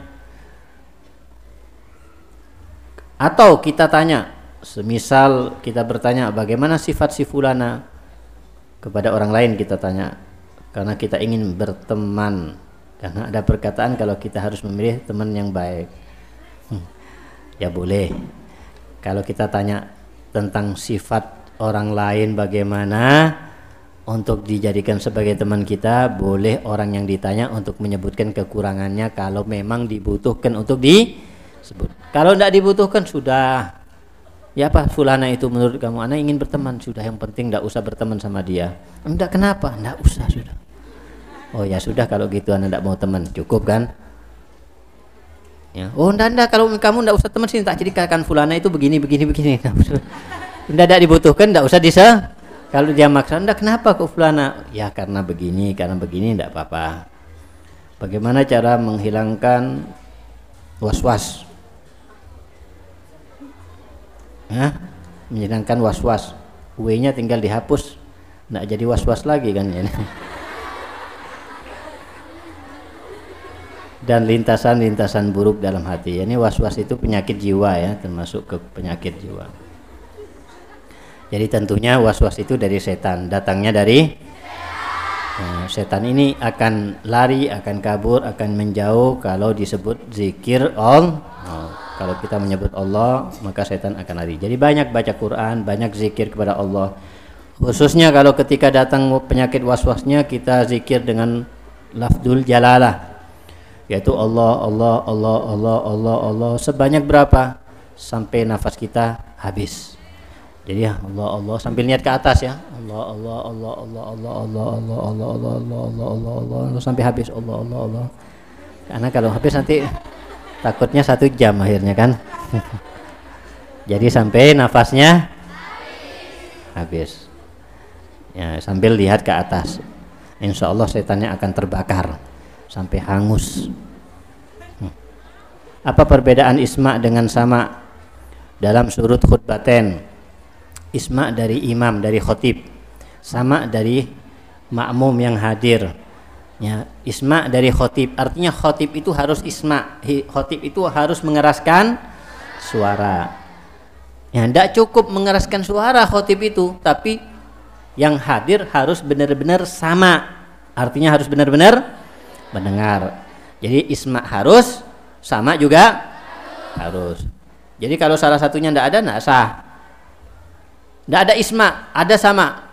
atau kita tanya semisal kita bertanya bagaimana sifat si fulana? Kepada orang lain kita tanya karena kita ingin berteman. Karena ada perkataan kalau kita harus memilih teman yang baik. Hmm. ya boleh. Kalau kita tanya tentang sifat orang lain bagaimana untuk dijadikan sebagai teman kita boleh orang yang ditanya untuk menyebutkan kekurangannya kalau memang dibutuhkan untuk disebut. Kalau tidak dibutuhkan sudah ya apa fulana itu menurut kamu? Anak ingin berteman. Sudah yang penting tidak usah berteman sama dia. Enggak kenapa? Enggak usah sudah. Oh ya sudah kalau gitu anak tidak mau teman. Cukup kan? Ya. Oh enggak enggak kalau kamu enggak usah teman sini tak ceritakan. Fulana itu begini begini begini. Enggak enggak dibutuhkan enggak usah bisa kalau dia maksa enggak kenapa kok fulana? Ya karena begini karena begini enggak apa-apa. Bagaimana cara menghilangkan was-was ya, menyenangkan was-was. W-nya tinggal dihapus. Nggak jadi was-was lagi kan ya <laughs> dan lintasan-lintasan buruk dalam hati. Ini was-was itu penyakit jiwa ya termasuk ke penyakit jiwa. Jadi tentunya was-was itu dari setan. Datangnya dari nah, setan ini akan lari akan kabur akan menjauh kalau disebut zikir all. Kalau kita menyebut Allah, maka setan akan lari. Jadi banyak baca Quran, banyak zikir kepada Allah. Khususnya kalau ketika datang penyakit was-wasnya kita zikir dengan lafdul jalalah. Yaitu Allah, Allah, Allah, Allah, Allah, Allah sebanyak berapa? Sampai nafas kita habis. Jadi ya Allah Allah sambil niat ke atas ya. Allah Allah Allah Allah Allah Allah Allah Allah Allah Allah Allah Allah Allah Allah sampai habis Allah Allah Allah. Karena kalau habis nanti takutnya satu jam akhirnya kan. <laughs> Jadi sampai nafasnya habis. Ya sambil lihat ke atas. Insya Allah setannya akan terbakar. Sampai hangus. Hmm. apa perbedaan isma dengan sama dalam surut khutbaten isma dari imam dari khotib sama dari makmum yang hadir Ya, isma dari khotib. Artinya khotib itu harus isma. Khotib itu harus mengeraskan suara. Ya, tidak cukup mengeraskan suara khotib itu, tapi yang hadir harus benar-benar sama. Artinya harus benar-benar mendengar. Jadi isma harus sama juga harus. Jadi kalau salah satunya tidak ada, tidak sah. Tidak ada isma, ada sama.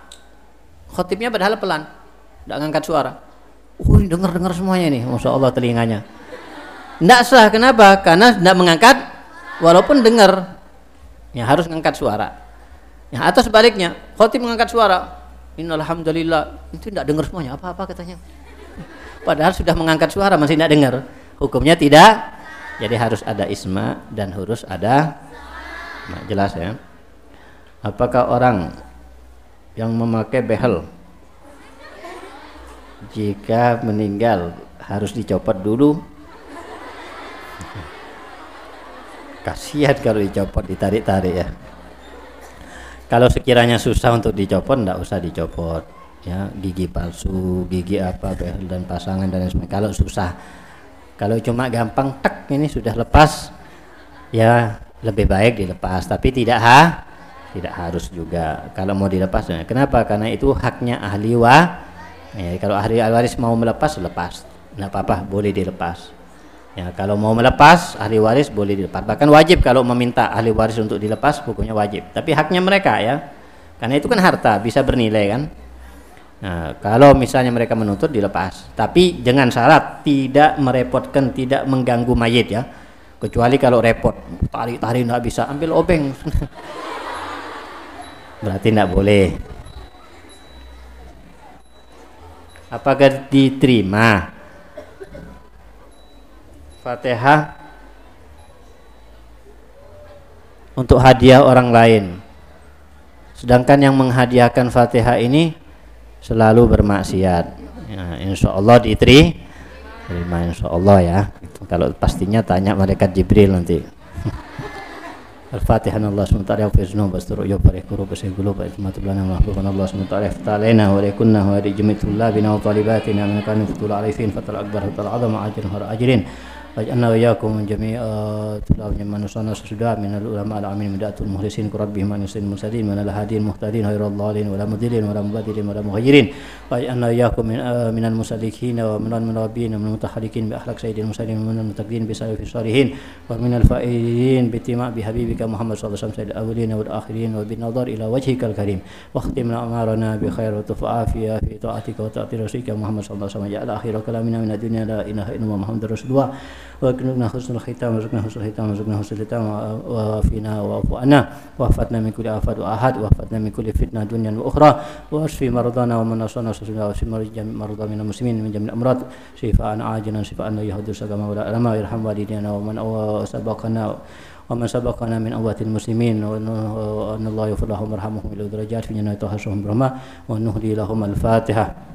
Khotibnya padahal pelan, tidak ngangkat suara Oh, dengar-dengar semuanya nih, masya Allah telinganya. Tidak sah, kenapa? Karena tidak mengangkat, walaupun dengar, ya harus mengangkat suara. Ya, atau sebaliknya, khotib mengangkat suara. Innalhamdulillah, itu tidak dengar semuanya, apa-apa katanya. Padahal sudah mengangkat suara, masih tidak dengar. Hukumnya tidak, jadi harus ada isma dan harus ada, nah, jelas ya. Apakah orang yang memakai behel jika meninggal harus dicopot dulu. Kasihan kalau dicopot ditarik-tarik ya. Kalau sekiranya susah untuk dicopot tidak usah dicopot ya. Gigi palsu gigi apa dan pasangan dan sebagainya. Kalau susah kalau cuma gampang tek ini sudah lepas ya. Lebih baik dilepas tapi tidak ha tidak harus juga. Kalau mau dilepas ya. kenapa? Karena itu haknya ahli wa ya, kalau ahli waris mau melepas lepas. Tidak apa-apa boleh dilepas. Ya kalau mau melepas ahli waris boleh dilepas. Bahkan wajib kalau meminta ahli waris untuk dilepas hukumnya wajib. Tapi haknya mereka ya. Karena itu kan harta bisa bernilai kan? Nah, kalau misalnya mereka menuntut dilepas, tapi dengan syarat tidak merepotkan, tidak mengganggu mayit ya. Kecuali kalau repot, tarik-tarik nggak bisa, ambil obeng. <laughs> berarti tidak boleh apakah diterima? Fatihah untuk hadiah orang lain. Sedangkan yang menghadiahkan Fatihah ini selalu bermaksiat. Ya, insya Allah diterima insya Allah ya. Kalau pastinya tanya malaikat Jibril nanti الفاتحة أن الله سبحانه وتعالى يغفر الذنوب ويستر عيوب ويرحم قلوب ويسهل قلوب ويتمت لنا ومحبوب أن الله سبحانه وتعالى. يفتح علينا وليكن ولجميع طلابنا وطالباتنا من كان فتول عليهم فتل أكبر فتل أعظم أجر هر أجرين واجعلنا وإياكم من جميع طلاب من نصرنا سجداء من العلماء العاملين من دعاة المخلصين كربهم من يسلم المرسلين من الهادين المهتدين غير الضالين ولا مضلين ولا مبادلين ولا مغيرين واجعلنا وإياكم من من المسلكين ومن المرابين ومن المتحركين بأخلاق سيد المرسلين ومن المتقين بسلف الصالحين ومن الفائزين باتماع بحبيبك محمد صلى الله عليه وسلم الأولين والآخرين وبالنظر إلى وجهك الكريم واختم أعمارنا بخير وتوفى عافية في طاعتك وطاعة رسولك محمد صلى الله عليه وسلم جعل آخر كلامنا من الدنيا لا إله إلا الله محمد رسول الله وارزقنا حسن الختام وارزقنا حسن الختام وارزقنا حسن الختام وفينا واعف عنا من كل آفات وآحاد واحفظنا من كل فتنة دنيا وأخرى. وأشفي مرضانا ومن أصابنا وأشفي مرضى من المسلمين من جميع الأمراض. شفاء عاجلا شفاء لا يهد سقما ولا ألما يرحم والدينا ومن سبقنا ومن سبقنا من أموات المسلمين. وأن الله يغفر لهم ويرحمهم إلى درجات في جنة وحشرهم برحمة ونهدي لهم الفاتحة.